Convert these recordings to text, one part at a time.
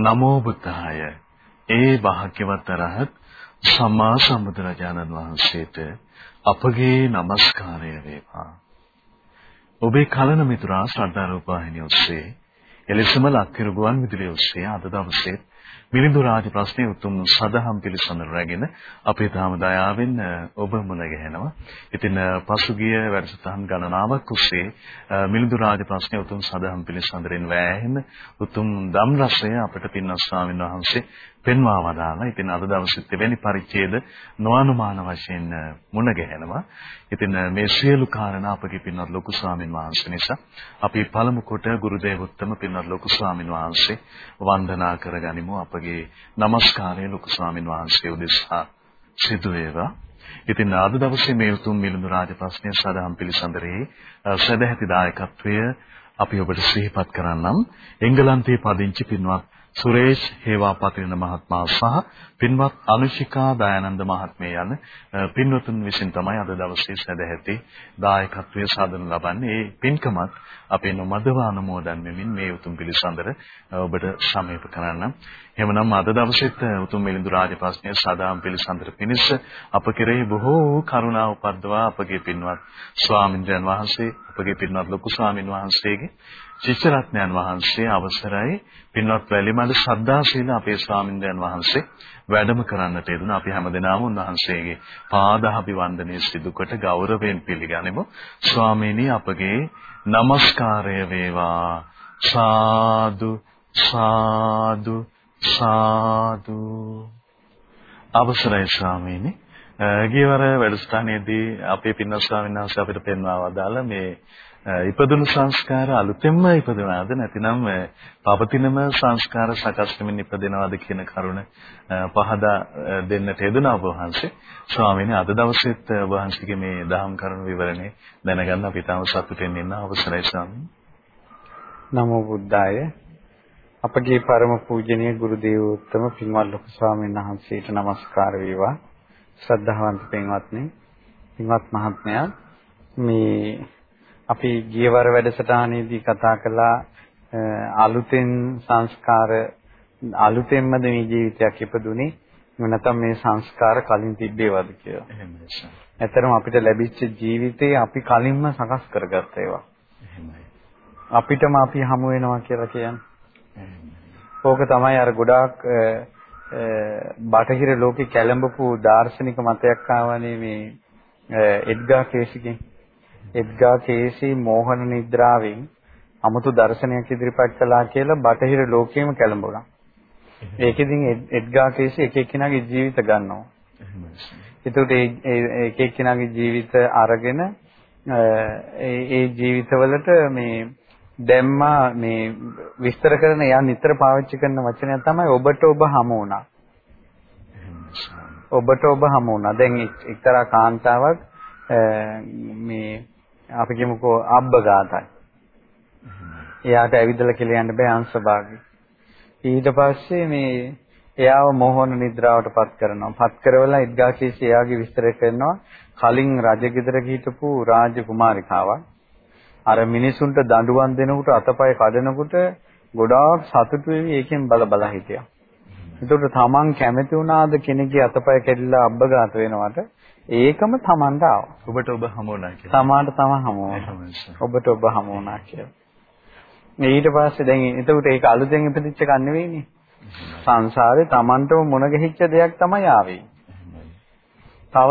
නමෝ බුද්ධාය. ඒ භාග්‍යවත් අරහත් සම්මා සම්බුදුරජාණන් වහන්සේට අපගේ নমස්කාරය වේවා. ඔබේ කලන මිතුරා ශ්‍රද්ධා රූපවාහිනිය ඔස්සේ එලෙසම ලක්කිරු ගුවන් විදුලිය ඔස්සේ අද දවසේ මිලිඳු රාජ ප්‍රශ්නයේ උතුම් සදහම් පිළිසඳර රැගෙන අපේ තාම දයාවෙන් ඔබ මුණ ගැහෙනවා. ඉතින් පසුගිය වැඩසටහන් ගණනාවක් උස්සේ මිලිඳු රාජ ප්‍රශ්නයේ උතුම් සදහම් පිළිසඳරෙන් වෑහෙන උතුම් ධම් රසය අපට පින්වත් ස්වාමීන් වහන්සේ පෙන්වා වදාලා. ඉතින් අද දවසෙත් එවැනි පරිච්ඡේද නොඅනුමාන වශයෙන් මුණ ගැහෙනවා. ඉතින් මේ සියලු කාරණා අපගේ පින්වත් ලොකු ස්වාමීන් වහන්සේ නිසා අපි පළමු කොට ගුරු දේවෝත්තම පින්වත් ලොකු ස්වාමීන් වහන්සේ වන්දනා කරගනිමු. අපගේ নমස්කාරය ලොකු ස්වාමීන් වහන්සේ උදෙසා සිදු වේවා. ඉතින් අද දවසේ මේ උතුම් මිලිඳු රාජ ප්‍රශ්නය සදාම් පිළිසඳරේ සදැහැති දායකත්වය අපි ඔබට සිහිපත් කරන්නම්. එංගලන්තයේ පදිංචි පින්වත් සුරේෂ් හේවාපතිරණ මහත්මයා සහ පින්වත් අනුශිකා දයානන්ද මහත්මිය යන පින්වතුන් විසින් තමයි අද දවසේ සැදැහැති දායකත්වයේ සාදනු ලබන්නේ. ඒ පින්කමත් අපේ නොමදව අනුමෝදන් වෙමින් මේ උතුම් පිළිසඳර ඔබට සමීප කරන්න. එහෙමනම් අද දවසෙත් උතුම් මිලිඳු රාජපක්ෂයේ සදාම් පිළිසඳර පිණිස අප කෙරෙහි බොහෝ කරුණා උපද්දවා අපගේ පින්වත් ස්වාමින්ද්‍රයන් වහන්සේ අපගේ පින්වත් ලොකු ස්වාමින් වහන්සේගේ ශිෂ්‍ය රත්නයන් වහන්සේ අවසරයි පින්වත් වැලිමඩ ශ්‍රද්ධාශීල අපේ ස්වාමින්දයන් වහන්සේ වැඩම කරන්නට යෙදුණා. අපි හැමදෙනාම උන්වහන්සේගේ පාදාභිවන්දනය සිදු කොට ගෞරවයෙන් පිළිගනිමු. ස්වාමීනි අපගේ নমස්කාරය වේවා. සාදු සාදු සාදු අවසරයි ස්වාමීනි ගියවර වැඩසටහනේදී අපේ පින්වත් ස්වාමීන් වහන්සේ අපිට පෙන්වා වදාළ මේ ඉපදුණු සංස්කාර අලුතෙන්ම ඉපදුනාද නැතිනම් පවතිනම සංස්කාර සකස් වෙමින් ඉපදෙනවද කියන කරුණ පහදා දෙන්නට යෙදුනා ඔබ වහන්සේ. ස්වාමීනි අද දවසෙත් ඔබ වහන්සේගේ මේ දහම් කරුණු විවරණේ දැනගන්න අපි තාම සතුටින් ඉන්න අවසරයි ස්වාමීනි. නමෝ බුද්ධාය. අපගේ ಪರම පූජනීය ගුරු දේවෝත්තම පින්වත් ලොකු ස්වාමීන් වහන්සේට নমස්කාර වේවා. ශ්‍රද්ධාවන්ත පින්වත්නි, පින්වත් මහත්මයා මේ අපි ගියවර වැඩසටහනේදී කතා කළා අලුතෙන් සංස්කාර අලුතෙන්ම මේ ජීවිතයක් ඉපදුනේ නැත්නම් මේ සංස්කාර කලින් තිබ්බේවද කියලා. එහෙමයි. ඇත්තරම අපිට ලැබිච්ච ජීවිතේ අපි කලින්ම සකස් කරගත්ත ඒවා. එහෙමයි. අපිටම අපි හමු වෙනවා කියලා කියන්නේ. ඕක තමයි අර ගොඩාක් බටහිර ලෝකේ කැළඹපු දාර්ශනික මතයක් ආවනේ මේ එඩ්ගා කේසිගෙන්. එඩ්ගා කේසි මෝහන නිද්‍රාවෙන් 아무තු දර්ශනයක් ඉදිරිපත් කළා කියලා බටහිර ලෝකෙම කැළඹුණා. ඒකෙදින් එඩ්ගා කේසි එක එක්කෙනාගේ ජීවිත ගන්නවා. ඒකට ඒ එක එක්කෙනාගේ ජීවිත අරගෙන ඒ ජීවිතවලට මේ දැම්මා මේ විස්තර කරන යා නිතර පාවිච්චි කරන වචනය තමයි ඔබට ඔබ හමු වුණා. ඔබට ඔබ හමු වුණා. දැන් එක්තරා කාන්තාවක් මේ අපි කියමුකෝ අබ්බගාතයි. එයාට ඇවිදලා කියලා යන්න බෑ අංශභාගي. ඊට පස්සේ මේ එයාව මොහොන නිද්‍රාවට පත් කරනවා. පත් කරවලා ඉද්ගාකීස් එයාගේ විස්තර කරනවා කලින් රජගෙදර හිටපු රාජකුමාරිකාවක්. අර මිනිසුන්ට දඬුවම් දෙනකොට අතපය කඩනකොට ගොඩාක් සතුටු වෙවි ඒකෙන් බල බල හිටියා. ඒකට තමන් කැමති වුණාද කෙනෙක්ගේ අතපය කැඩිලා අබ්බගාත වෙනවට ඒකම Tamanට ආවා. ඔබට ඔබ හමු වුණා කියලා. තමාට තම හමු වුණා. ඔබට ඔබ හමු වුණා කියලා. ඊට පස්සේ දැන් එතකොට ඒක අලුතෙන් ඉපදිච්ච එකක් නෙවෙයිනේ. සංසාරේ Tamanටම මුණ ගැහිච්ච දෙයක් තමයි ආවේ. තව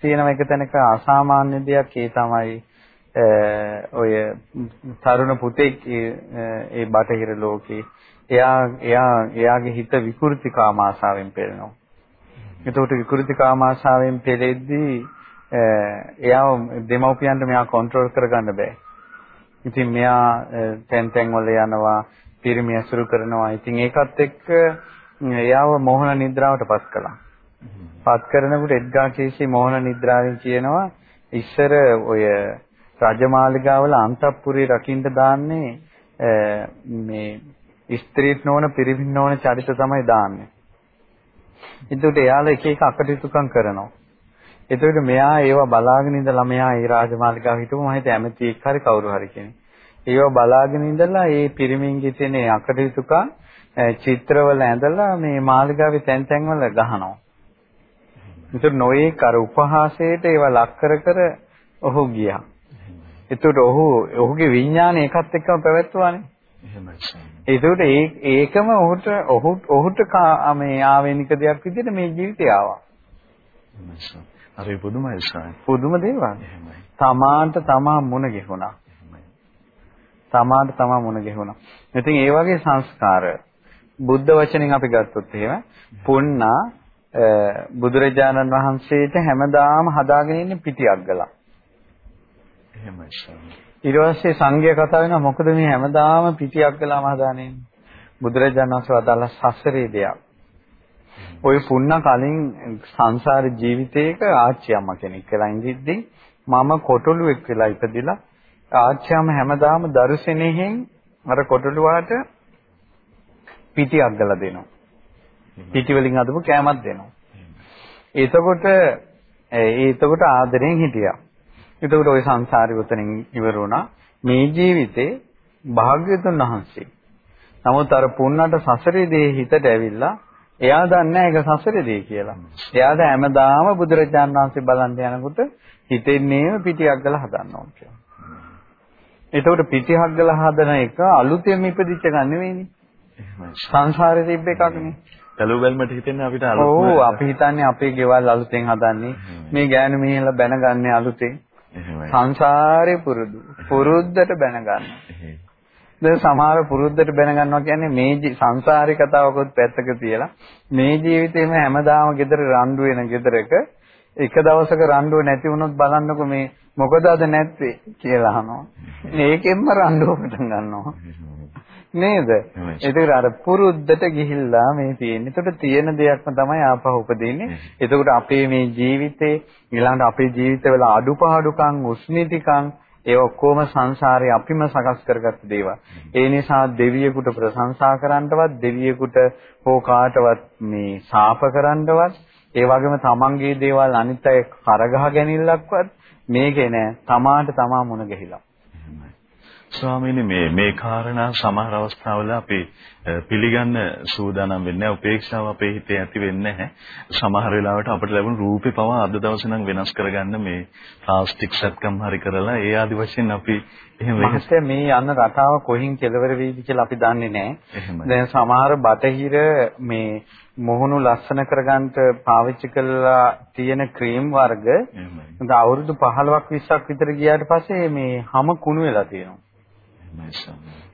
තියෙන එක තැනක අසාමාන්‍ය දෙයක් ඒ තමයි ඔය තරුණ පුතෙක් ඒ බටහිර ලෝකේ එයා එයා එයාගේ හිත විකෘති කාම ආසාවෙන් පෙළෙනවා. එතකොට විකෘති කාමාශාවෙන් පෙළෙද්දී එයාව දෙමව්පියන්ට මෙයා කන්ට්‍රෝල් කරගන්න බෑ. ඉතින් මෙයා තැන් තැන් වල යනවා, පිරිමි ඇසුරු කරනවා. ඉතින් ඒකත් එක්ක එයාව මෝහන නිද්‍රාවට පත් කළා. පත් කරනකොට එඩ්ගා කේසි මෝහන නිද්‍රාවෙන් කියනවා ඉස්සර ඔය රජමාලිගාවල අන්තපුරේ රකින්න දාන්නේ මේ ස්ත්‍රීත් නොවන පිරිමින් නොවන චරිත තමයි දාන්නේ. එතකොට එයාලා එක එක අකටයුතුකම් කරනවා. එතකොට මෙයා ඒවා බලාගෙන ඉඳලා මෙයා ඒ රාජමාලිගාව හිටපු මම හිත ඇමති එක් හරි කවුරු හරි කෙනෙක්. ඒවා බලාගෙන ඉඳලා ඒ පිරිමින්ගේ තියෙන අකටයුතුකම් චිත්‍රවල ඇඳලා මේ මාලිගාවේ තැන් තැන් වල ගහනවා. ඒතර නොයේ කර උපහාසයට ඒවා ලක් කර කර ඔහු ගියා. ඒතර ඔහු ඔහුගේ විඥානය එකත් එක්කම පැවැත්වුවානේ. එහෙමයි. ඒතකොට ඒ ඒකම ඔහුට ඔහු ඔහුට මේ ආවේනික දෙයක් විදිහට මේ ජීවිතය ආවා. හරි පුදුමයි සායි. පුදුම දේවල්. එහෙමයි. තමාන්ට තමා මුණ ගැහුණා. තමාන්ට තමා මුණ ගැහුණා. ඉතින් ඒ වගේ සංස්කාර බුද්ධ වචනෙන් අපි ගත්තොත් එහෙම පුන්නා බුදුරජාණන් වහන්සේට හැමදාම හදාගෙන ඉන්නේ පිටියක් ගලා. එහෙමයි ස්වාමී. ඊට පස්සේ සංඝය කතා වෙනවා මොකද මේ හැමදාම පිටියක් ගලාම හදාන්නේ. බුදුරජාණන් වහන්සේ වදාළ සසරේ දෙයක්. ওই පුන්න කලින් සංසාර ජීවිතයක ආච්චි අම්මා කෙනෙක් වෙලා ඉඳිද්දී මම කොටලුවෙක් වෙලා ඉපදිලා ආච්චි අම්මා හැමදාම දරුසෙනෙහින් අර කොටලුවාට පිටියක් ගලා දෙනවා. පිටි වලින් අදපු කෑමක් දෙනවා. එතකොට ඒ එතකොට ආදරෙන් හිටියා. එතකොට ওই සංසාරේ උතනින් ඉවර වුණා. මේ ජීවිතේ භාග්‍යතුන් වහන්සේ. නමුත් අර පුන්නට සසරේ දේ හිතට ඇවිල්ලා එයා දන්නේ ඒක සසරේ දේ කියලා. එයාට හැමදාම බුදුරජාන් වහන්සේ බලන්න යනකොට හිතෙන්නේම පිටියක් ගලා හදන්න ඕන කියලා. එතකොට පිටියක් ගලා හදන එක අලුතෙන් ඉපදිච්ච ගන්න නෙවෙයිනේ. සංසාරේ තිබ්බ එකක්නේ. බැලු බැලමට හිතෙන්නේ අපිට අලුත් ඔව් අපි හිතන්නේ අපේ ගෙවල් අලුතෙන් හදන්නේ මේ ගෑනු මිනිහලා බැනගන්නේ අලුතෙන් සංසාරේ පුරුදු. පුරුද්දට බැනගන්න. දැන් සමහර පුරුද්දට බැනගන්නවා කියන්නේ මේ සංසාරේ කතාවකොත් පැත්තක තියලා මේ ජීවිතේම හැමදාම gedara රණ්ඩු වෙන gedarක එක දවසක රණ්ඩුව නැති වුණොත් බලන්නකො මේ මොකද අද නැත්තේ කියලා අහනවා. මේකෙන්ම රණ්ඩුව පටන් ගන්නවා. නේද? ඒකට අර පුරුද්දට ගිහිල්ලා මේ තියෙන්නේ. ඒකට තියෙන දෙයක්ම තමයි ආපහු උපදින්නේ. එතකොට අපේ මේ ජීවිතේ ඊළඟට අපේ ජීවිතවල අඩුපාඩුකම්, උස්මිතිකම් ඒ ඔක්කොම සංසාරේ අපිම සකස් කරගත්ත දේවල්. ඒ නිසා දෙවියෙකුට ප්‍රශංසා කරන්නවත්, දෙවියෙකුට හෝ කාටවත් මේ ශාප කරන්නවත්, ඒ වගේම තමන්ගේ දේවල් අනිත් අය කරගහ ගැනීමලක්වත් මේකේ නෑ. තමාට තමා මුණ ගැහිලා. ස්වාමීනි මේ මේ කාරණා සමහර අවස්ථාවල අපි පිළිගන්න සූදානම් වෙන්නේ උපේක්ෂාව අපේ හිතේ ඇති වෙන්නේ නැහැ. සමහර වෙලාවට අපිට ලැබුණු රූපේ පවා අද දවසේ නම් වෙනස් කරගන්න මේ ප්ලාස්ටික් සත්කම් හරි කරලා ඒ ආදි වශයෙන් අපි එහෙම මහත්තයා මේ යන රටාව කොහින් කෙලවර වෙයිද කියලා අපි දන්නේ නැහැ. දැන් සමහර බටහිර මේ මොහුණු ලස්සන කරගන්න පාවිච්චි කරලා තියෙන ක්‍රීම් වර්ග අවුරුදු 15ක් 20ක් විතර ගියාට පස්සේ මේ හැම කුණු වෙලා තියෙනවා.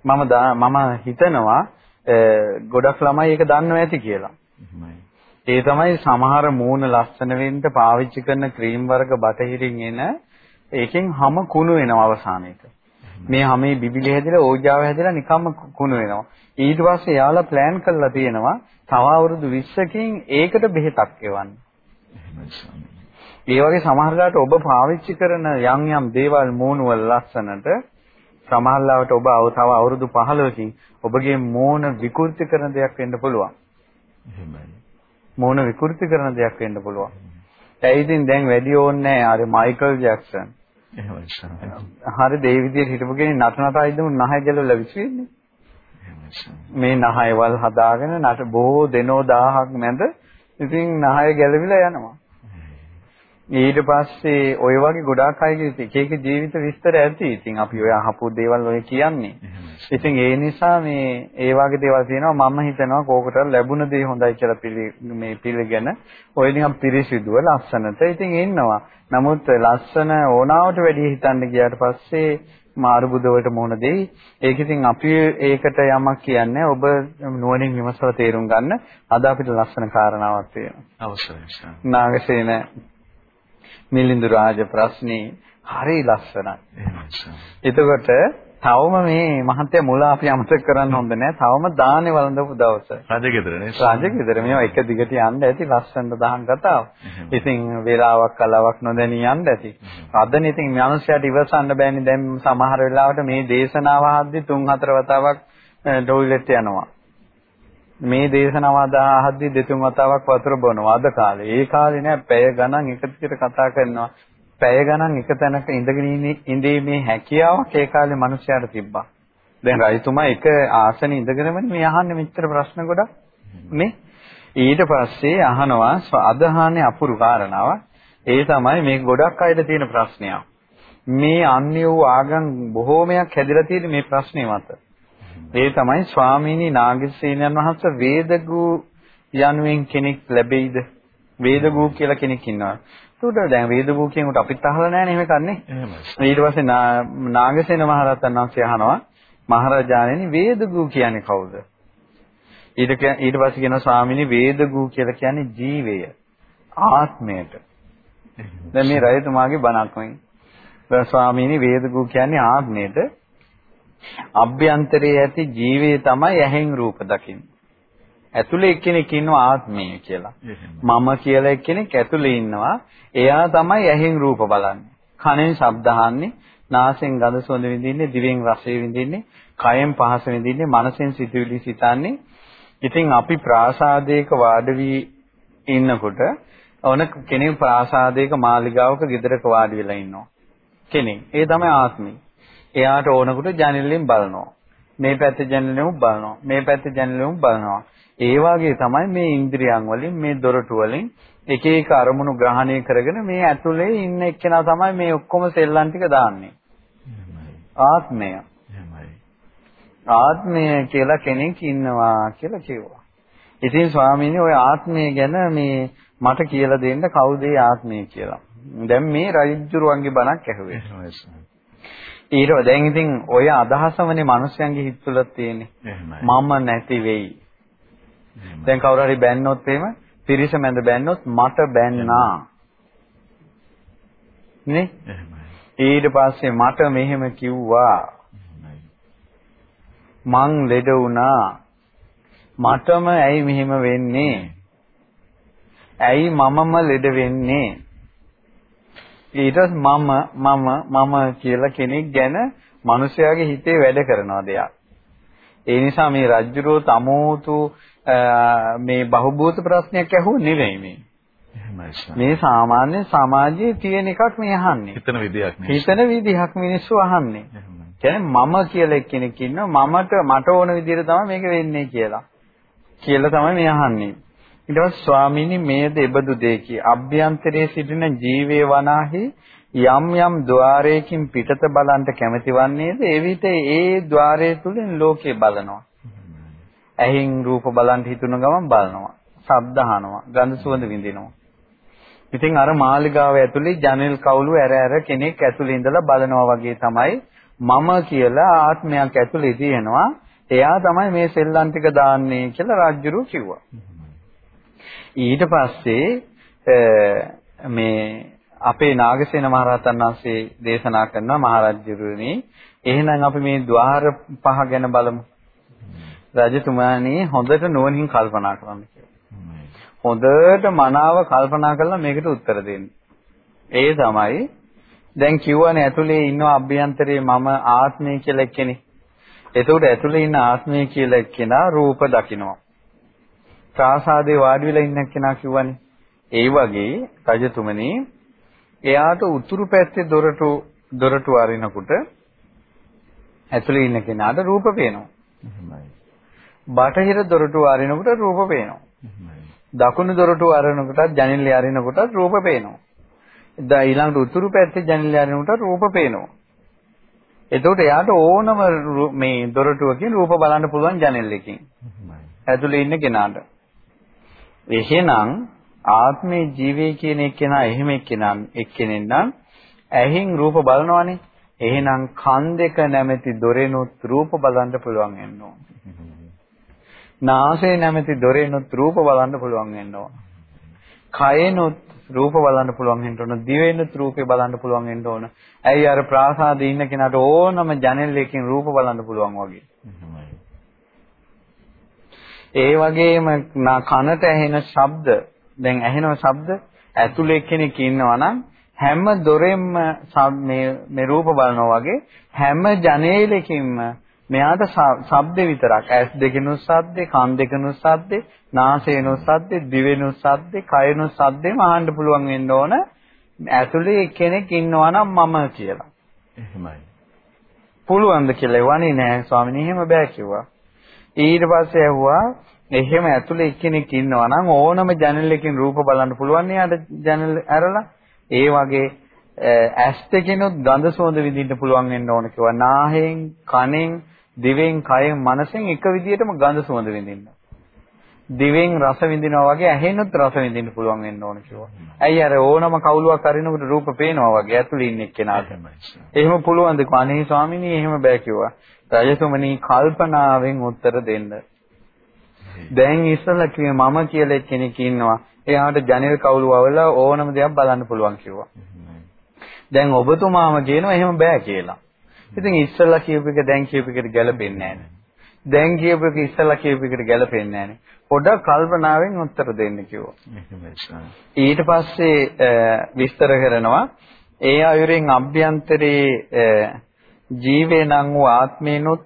මම මම හිතනවා ගොඩක් ළමයි ඒක දන්නව ඇති කියලා. ඒ තමයි සමහර මූණ ලස්සන වෙන්න පාවිච්චි කරන ක්‍රීම් වර්ග බටහිරින් එන ඒකෙන් හැම කුණු වෙනවා අවසානයේට. මේ හැමේ බිබිලි හැදලා ඕජාව හැදලා නිකම්ම කුණු වෙනවා. ඊට පස්සේ යාලා ප්ලෑන් කරලා තියෙනවා තව අවුරුදු 20කින් ඒකට බෙහෙතක් එවන්න. ඒ වගේ සමහරලාට ඔබ පාවිච්චි කරන යම් යම් දේවල් මූණ වල ලස්සනට සමහරවිට ඔබ තව අවුරුදු 15කින් ඔබගේ මෝන විකෘති කරන දෙයක් වෙන්න පුළුවන්. එහෙමයි. මෝන විකෘති කරන දෙයක් වෙන්න පුළුවන්. ඒ ඉතින් දැන් වැඩි ඕනේ නැහැ. අර මයිකල් ජැක්සන්. එහෙමයි. හරි ඒ විදිහට හිටපු කෙනෙක් නටනට ඉදමු නහය ගැලවලා විශ්වෙන්නේ. මේ නහයවල් හදාගෙන නට බොහෝ දෙනෝ දහහක් මැද ඉතින් නහය ගැලවිලා යනවා. ඊට පස්සේ ඔය වගේ ගොඩාක් අයගේ එක එක ජීවිත විස්තර ඇති. ඉතින් අපි ඔය අහපු දේවල් ඔය කියන්නේ. ඉතින් ඒ නිසා මේ ඒ වගේ දේවල් තියෙනවා මම හිතනවා කෝකට ලැබුණ දේ හොඳයි කියලා පිළි මේ පිළිගෙන ඔය නිකන් පිරිසිදුව ලස්සනට ඉතින් ඉන්නවා. නමුත් ලස්සන ඕනාවට වැඩි හිතන්න ගියාට පස්සේ මාරු බුදවට මොන දෙයි. ඒක ඉතින් අපි ඒකට යමක් කියන්නේ ඔබ නුවණින් විමසලා තේරුම් ගන්න. අද අපිට ලස්සන කාරණාවක් තියෙනවා. අවශ්‍යයි. නාගසේන මිලිඳු රාජ ප්‍රශ්නේ හරි ලස්සනයි. එතකොට තවම මේ මහත්ය මුල අපි අමතක කරන්න හොඳ නෑ. තවම දානේ වළඳපු දවස. රජගෙදර නේ. රජගෙදර මේවා එක දිගට යන්න ඇති ලස්සනට දහම් කතාව. ඉතින් වේලාවක් කලාවක් නොදැනී යන්න ඇති. අදනේ ඉතින් මිනිස්යාට ඉවසන්න බෑනේ දැන් සමහර වෙලාවට මේ දේශනාව තුන් හතර වතාවක් ටොයිලට් යනවා. මේ දේශනාව අහද්දි දෙතුන් වතාවක් වතුර බොනවා අද කාලේ. ඒ කාලේ නෑ පැය ගණන් එක දිගට කතා කරනවා. පැය ගණන් එක තැනක ඉඳගෙන ඉඳීමේ හැකියාවක් ඒ කාලේ මිනිස්යාට තිබ්බා. දැන් රජතුමා එක ආසනෙ ඉඳගෙනම මේ අහන්නේ මෙච්චර ප්‍රශ්න ගොඩක් නේ. ඊට පස්සේ අහනවා අදහානේ අපුරු කාරණාව. ඒ තමයි මේ ගොඩක් අයට තියෙන ප්‍රශ්නයක්. මේ අන්‍ය වූ ආගම් බොහෝමයක් හැදිලා තියෙන මේ ප්‍රශ්නේ මත. ඒ තමයි ස්වාමීනි නාගසේනයන් වහන්සේ වේදගු යනුවෙන් කෙනෙක් ලැබෙයිද? වේදගු කියලා කෙනෙක් ඉන්නවා. ඒකට දැන් වේදගු කියනකොට අපිත් අහලා නැහැ නේ කන්නේ. ඊට පස්සේ නාගසේන මහරහතන් වහන්සේ අහනවා මහරජාණෙනි වේදගු කියන්නේ කවුද? ඊට ඊට පස්සේ කියනවා ස්වාමීනි වේදගු කියලා කියන්නේ ජීවය ආත්මයට. දැන් මේ රජතුමාගේ බණක් වෙයි. දැන් ස්වාමීනි වේදගු කියන්නේ ආත්මයට. අභ්‍යන්තරයේ ඇති ජීවය තමයි ඇහෙන් රූප දකින්නේ. ඇතුලේ එක්කෙනෙක් ඉන්නවා ආත්මය කියලා. මම කියලා එක්කෙනෙක් ඇතුලේ ඉන්නවා. එයා තමයි ඇහෙන් රූප බලන්නේ. කනෙන් ශබ්ද අහන්නේ, නාසයෙන් ගඳ සුවඳ විඳින්නේ, දිවෙන් රසය විඳින්නේ, කයෙන් පහස විඳින්නේ, මනසෙන් සිතුවිලි සිතන්නේ. ඉතින් අපි ප්‍රාසාදයක වාඩි වී ඉන්නකොට ඕන කෙනෙක් ප්‍රාසාදයක මාලිගාවක ගෙදරක වාඩි වෙලා ඉන්නවා. කෙනෙක්. ඒ තමයි ආත්මය. එයාට ඕනකොට ජනෙලෙන් බලනවා. මේ පැත්තේ ජනෙලෙන් බලනවා. මේ පැත්තේ ජනෙලෙන් බලනවා. ඒ වාගේ තමයි මේ ඉන්ද්‍රියන් වලින් මේ දොරටු වලින් එක එක අරමුණු ග්‍රහණය කරගෙන මේ ඇතුලේ ඉන්න එක්කෙනා තමයි මේ ඔක්කොම සෙල්ලම් ටික දාන්නේ. ආත්මය. ආත්මය කියලා කෙනෙක් ඉන්නවා කියලා කිව්වා. ඉතින් ස්වාමීනි ওই ආත්මය ගැන මේ මට කියලා දෙන්න කවුද ආත්මය කියලා. දැන් මේ රජුරුවන්ගේ බණක් ඇහුවේ. ඊට දැන් ඉතින් ඔය අදහසමනේ මිනිස්යන්ගේ හිත තුල තියෙන්නේ. මම නැති වෙයි. දැන් කවුරු හරි බැන්නොත් එහෙම පිරිස මැද බැන්නොත් මට බැන්නා. නේ? ඊට පස්සේ මට මෙහෙම කිව්වා. මං ලෙඩ වුණා. මටම ඇයි මෙහෙම වෙන්නේ? ඇයි මමම ලෙඩ වෙන්නේ? ඊට මම මම මම කියලා කෙනෙක් ගැන මිනිස්යාගේ හිතේ වැඩ කරනවා දෙයක්. ඒ නිසා මේ රජ්ජුරෝ තමෝතු මේ බහුබූත ප්‍රශ්නයක් ඇහුව නෙවෙයි මේ. මේ සාමාන්‍ය සමාජයේ තියෙන එකක් මේ අහන්නේ. හිතන විදියක් නේ. හිතන විදිහක් මිනිස්සු අහන්නේ. කියන්නේ මම කියලා කෙනෙක් ඉන්නවා මමට මට ඕන විදිහට තමයි මේක වෙන්නේ කියලා. කියලා තමයි මේ අහන්නේ. ඊට පස්සේ ස්වාමීනි මේද එබඳු දෙකි අභ්‍යන්තරයේ සිටින ජීවේ වනාහි යම් යම් ద్వාරයකින් පිටත බලන්ට කැමතිවන්නේද ඒ විට ඒ ద్వාරය තුලින් ලෝකේ බලනවා. ඇහෙන් රූප බලන් හිතුන ගමන් බලනවා. ශබ්ද අහනවා. ගඳ සුවඳ විඳිනවා. ඉතින් අර මාලිගාව ඇතුලේ ජනෙල් කවුළු ඇර ඇර කෙනෙක් ඇතුලේ ඉඳලා බලනවා වගේ තමයි මම කියලා ආත්මයක් ඇතුලේ තියෙනවා. එයා තමයි මේ සෙල්ලම් ටික දාන්නේ කියලා රාජ්‍යරු කිව්වා. ඊට පස්සේ මේ අපේ නාගසේන මහරහතන් වහන්සේ දේශනා කරනවා මහරජුරුනි එහෙනම් අපි මේ ద్వාර පහ ගැන බලමු. රජතුමානි හොඳට නුවණින් කල්පනා කරන්න කියලා. හොඳට මනාව කල්පනා කරලා මේකට උත්තර දෙන්න. ඒ තමයි දැන් කිව්වනේ ඇතුලේ ඉන්න අභ්‍යන්තරයේ මම ආත්මය කියලා එක්කෙනේ. එතකොට ඇතුලේ ඉන්න ආත්මය කියලා එක්කෙනා රූප දකිනවා. ප්‍රාසාදේ වාඩි වෙලා ඉන්න කෙනා කිව්වනේ. ඒ වගේ රජතුමනි එයාට උතුරු පැත්තේ දොරටු දොරටු අරිනකොට ඇතුලේ ඉන්න කෙනාට රූප පේනවා. බටහිර දොරටු අරිනකොට රූප පේනවා. දකුණු දොරටු අරිනකොටත් ජනෙල්ලේ අරිනකොටත් රූප පේනවා. දා ඊළඟට උතුරු පැත්තේ ජනෙල්ලේ අරිනකොට රූප පේනවා. එතකොට එයාට ඕනම මේ දොරටුවකින් රූප බලන්න පුළුවන් ජනෙල්ලකින්. ඇතුලේ ඉන්න කෙනාට. එහෙනම් ආත්මේ ජීවේ කියන එක්කෙනා එහෙම එක්කෙනා එක්කෙනෙක් නම් ඇහින් රූප බලනවානේ. එහෙනම් කන් දෙක නැමැති දොරෙනුත් රූප බලන්න පුළුවන් වෙන්න ඕන. නාසය නැමැති දොරෙනුත් රූප බලන්න පුළුවන් වෙනවා. කයෙනුත් රූප බලන්න පුළුවන් වෙන්න ඕන. දිවෙනුත් රූපේ බලන්න පුළුවන් වෙන්න ඕන. ඇයි අර ප්‍රාසාදේ ඉන්න කෙනාට ඕනම ජනෙලයකින් රූප බලන්න පුළුවන් වගේ. ඒ වගේම කනට ඇහෙන ශබ්ද දැන් ඇහෙන ශබ්ද ඇතුලේ කෙනෙක් ඉන්නවා නම් හැම දොරෙන්ම මේ මේ රූප බලනවා වගේ හැම ජනේලකින්ම මෙයාට ශබ්ද විතරක් ඇස් දෙකෙනුත් ශබ්දේ කන් දෙකෙනුත් ශබ්දේ නාසයෙනුත් ශබ්දේ දිවෙනුත් ශබ්දේ කයනුත් ශබ්දේම අහන්න පුළුවන් වෙන්න ඕන ඇතුලේ කෙනෙක් ඉන්නවා නම් මම කියලා. එහෙමයි. පුළුවන්ද කියලා එවන්නේ නෑ ස්වාමිනේ එහෙම බෑ කිව්වා. ඊට පස්සේ ඇහුවා එහෙම ඇතුලේ එක්කෙනෙක් ඉන්නවා නම් ඕනම ජනල් එකකින් රූප බලන්න පුළුවන් නේ ජනල් ඇරලා. ඒ වගේ ඇස් දෙකෙනුත් ගඳ සුවඳ විඳින්න පුළුවන් වෙන්න ඕන කිව්වා. නාහෙන්, කනෙන්, දිවෙන්, කයෙන්, මනසෙන් එක විදිහටම ගඳ සුවඳ විඳින්න. දිවෙන් රස විඳිනවා වගේ ඇහෙනුත් රස විඳින්න පුළුවන් වෙන්න ඕන කිව්වා. ඇයි අර ඕනම කවුලුවක් අරිනකොට රූප පේනවා වගේ ඇතුළේ ඉන්න එක්කෙනාට. එහෙම පුළුවන්ද? අනේ ස්වාමිනී එහෙම බෑ කිව්වා. රජතුමනි කල්පනාවෙන් උත්තර දෙන්න. දැන් ඉස්සලා කිව්වේ මම කියලා කෙනෙක් ඉන්නවා. එයාට ජනෙල් කවුළු අවලා ඕනම දෙයක් බලන්න පුළුවන් කිව්වා. දැන් ඔබතුමාම කියනවා එහෙම බෑ කියලා. ඉතින් ඉස්සලා කියපු එක දැන් කියපු එකට ගැලපෙන්නේ නැහැ. දැන් කියපු එක ඉස්සලා කියපු එකට ගැලපෙන්නේ නැහැ. පොඩක් කල්පනාවෙන් උත්තර දෙන්න කිව්වා. ඊට පස්සේ විස්තර කරනවා ඒ අයුරින් අභ්‍යන්තරේ ජීවේ නම් වූ ආත්මේනොත්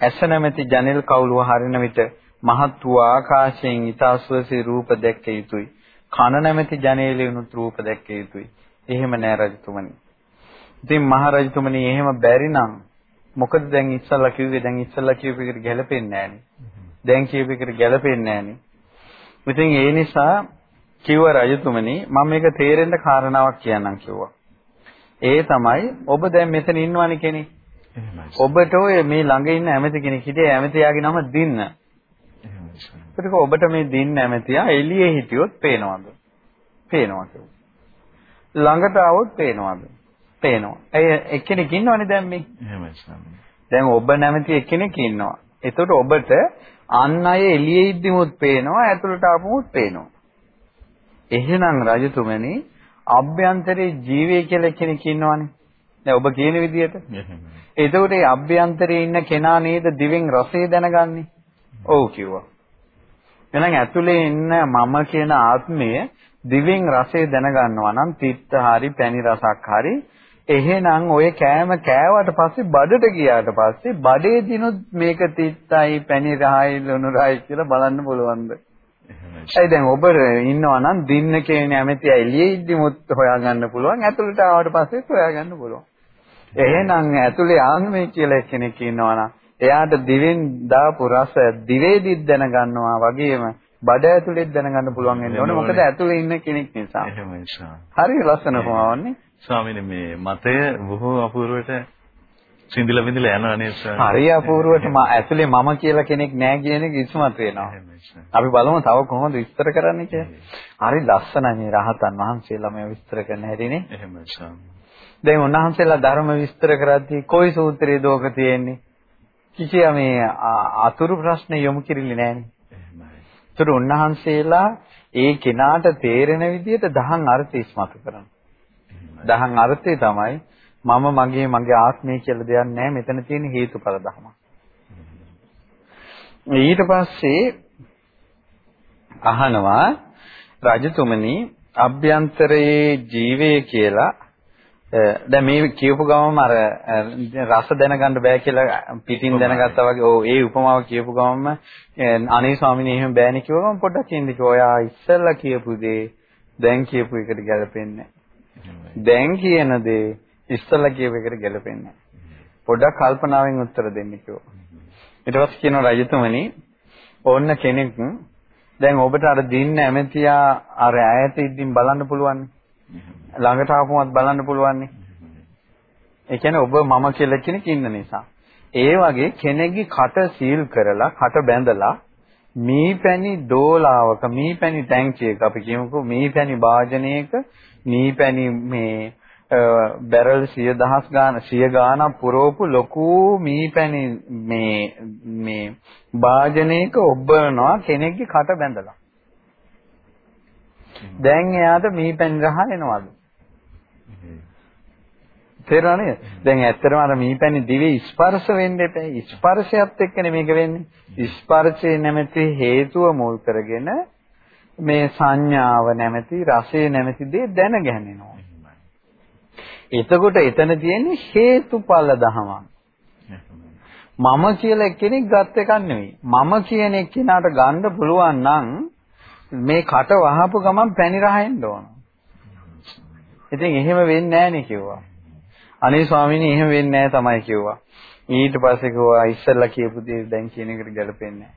ඇස නැමැති ජනෙල් කවුළුව හරින විට මහත් වූ ආකාශයෙන් ඊතාසුවසේ රූප දැක්ක යුතුයි. කන නැමැති ජනේලිනුත් රූප දැක්ක යුතුයි. එහෙම නෑ රජතුමනි. ඉතින් මහ රජතුමනි එහෙම බැරි නම් මොකද දැන් ඉස්සල්ලා කිව්වේ දැන් ඉස්සල්ලා කියපු එකට ගැලපෙන්නේ නෑනේ. දැන් කියපු එකට ගැලපෙන්නේ නෑනේ. ඉතින් ඒ නිසා කිව්ව රජතුමනි මම මේක තේරෙන්න කාරණාවක් කියන්නම් කිව්වා. ඒ තමයි ඔබ දැන් මෙතන ඉන්නවනේ කෙනෙක්. ඔබට ඔය මේ ළඟ ඉන්න ඇමති කෙනෙක් හිටියේ ඇමතියාගේ නම දින්න. ඒක ඔබට මේ දින්න ඇමතියා එළියේ හිටියොත් පේනවද? පේනවා කිව්වා. ළඟට ආවොත් පේනවද? පේනවා. ඒ එක්කෙනෙක් ඉන්නවනේ දැන් මේ. එහෙමයි දැන් ඔබ නැමැති එක්කෙනෙක් ඉන්නවා. එතකොට ඔබට අන් අය එළියේ ඉද්දිමුත් පේනවා ඇතුළට ආපුමුත් පේනවා. එහෙනම් රජතුමනි අභ්‍යන්තරේ ජීවය කියලා කෙනෙක් ඉන්නවනේ. දැන් ඔබ කියන විදිහට. එතකොට මේ අභ්‍යන්තරේ ඉන්න කෙනා නේද දිවෙන් රසය දැනගන්නේ? ඔව් කිව්වා. එහෙනම් ඇතුලේ ඉන්න මම කියන ආත්මය දිවෙන් රසය දැනගන්නවා නම් තිත්ත හරි පැණි රසක් හරි එහෙනම් ඔය කෑම කෑවට පස්සේ බඩට ගියාට පස්සේ බඩේ දිනුත් මේක තිත්තයි පැණි රහයි ලුණු රහයි කියලා බලන්න පුළුවන්ද? ඒ දැන් ඔබ ඉන්නවා නම් දින්න කියන ඇමති එළියේ ඉද්දිමුත් හොයාගන්න පුළුවන් ඇතුළට ආවට පස්සේ හොයාගන්න පුළුවන්. එහෙනම් ඇතුළේ ආත්මය කියලා කෙනෙක් ඉන්නවා නම් එයාට දිවෙන් දාපු රස දිවේදිත් දැනගන්නවා වගේම බඩ ඇතුළෙත් දැනගන්න පුළුවන් වෙන්න ඕනේ මොකද ඇතුළේ ඉන්න කෙනෙක් නිසා. එහෙමයි. හරි ලස්සන කොහොමවන්නේ? ස්වාමීනි මේ මතය බොහෝ අපූර්වට සිඳිලා විඳිලා යනවා නේද හරි අපූර්වට ඇතුලේ මම කියලා කෙනෙක් නැහැ කියන එක ඉස්මතු වෙනවා. අපි බලමු තව කොහොමද විස්තර කරන්න කියලා. හරි ලස්සනයි මේ රහතන් වහන්සේලා මේ විස්තර කරන හැටිනේ. එහෙමයි ස්වාමී. දැන් උන්වහන්සේලා ධර්ම විස්තර කරද්දී කොයි සූත්‍රයේ දෝක තියෙන්නේ? කිසිය මේ අතුරු ප්‍රශ්න යොමු කිරිලි නෑනේ. ඒතර උන්වහන්සේලා ඒ කෙනාට තේරෙන විදිහට දහම් අර්ථ ඉස්මතු කරනවා. දහම් අර්ථය තමයි මම මගේ මගේ ආත්මය කියලා දෙයක් නැහැ මෙතන තියෙන හේතුඵල ධර්ම. ඊට පස්සේ අහනවා රජතුමනි අභ්‍යන්තරයේ ජීවය කියලා දැන් මේ කියපු ගමම අර රස දැනගන්න බෑ කියලා පිටින් දැනගත්තා වගේ ඔව් ඒ උපමාව කියපු ගමම අනේ ස්වාමීනි එහෙම බෑනේ කිව්ව ගමන් පොඩ්ඩක් කිව්වා. ඔයා ඉස්සෙල්ලා කියපු දේ දැන් කියපු එකට ගැලපෙන්නේ දැන් කියන දේ ඉස්සලා කියප එකට ගැලපෙන්නේ පොඩ්ඩක් කල්පනාවෙන් උත්තර දෙන්න කිව්වා. ඊට පස්සේ කියනවා රජතුමනි ඕන්න කෙනෙක් දැන් ඔබට අර දින්න ඇමතියා අර ඈත ඉදින් බලන්න පුළුවන්. ළඟට ආපුමත් බලන්න පුළුවන්. ඒ කියන්නේ ඔබ මම කියලා කෙනෙක් ඉන්න නිසා. ඒ වගේ කෙනෙක්ගේ කට සීල් කරලා කට බැඳලා මීපැණි දෝලාවක මීපැණි ටැංකියක අපි කියමුකෝ මීපැණි වාදනයක මීපැණි මේ බැරල් 10000 ගාන 100 ගානක් පුරවපු ලොකු මීපැණි මේ මේ වාදනයක ඔබනවා කෙනෙක්ගේ කට බැඳලා දැන් එයාට මීපැණි රහ එනවලු තේරෙනවද? දැන් ඇත්තටම අර මීපැණි දිවේ ස්පර්ශ වෙන්න එපා. ස්පර්ශයත් එක්කනේ මේක වෙන්නේ. ස්පර්ශය නැමැති හේතුව මුල් කරගෙන මේ සංඥාව නැමැති රසය නැමැති දේ දැනගැනෙනවා. එතකොට එතන තියෙන්නේ හේතුඵල ධමයක්. මම කියලා කෙනෙක් ගත් එකක් නෙවෙයි. මම කියන එක්කිනාට ගන්න පුළුවන් නම් මේ කට වහපු ගමන් පැණි රහෙන්න ඕන. ඉතින් එහෙම වෙන්නේ නැහැ නේ කිව්වා. අනේ ස්වාමීනි එහෙම වෙන්නේ නැහැ තමයි කිව්වා. ඊට පස්සේ කිව්වා ඉස්සෙල්ලා කියපු දේ දැන් කියන එකට ගැලපෙන්නේ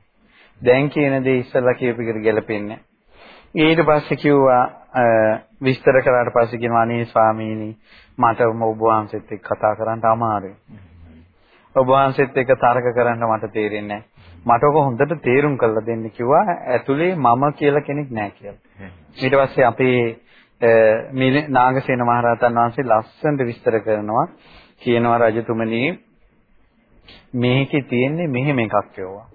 දැන් කියන දේ ඉස්සෙල්ලා කියපු එකට ගැලපෙන්නේ ඊට පස්සේ කිව්වා විස්තර කරාට පස්සේ කියනවා අනේ ස්වාමීනි මට ඔබ වහන්සේත් එක්ක කතා කරන්න අමාරුයි. ඔබ වහන්සේත් එක්ක තර්ක කරන්න මට තේරෙන්නේ මට ඔක හොඳට තේරුම් කරලා දෙන්න කිව්වා ඇතුලේ මම කියලා කෙනෙක් නැහැ කියලා. ඊට පස්සේ අපේ නාගසේන මහරහතන් වහන්සේ ලස්සනට විස්තර කරනවා කියනවා රජතුමනි මේකේ තියෙන්නේ මෙහෙම එකක් යෝවා.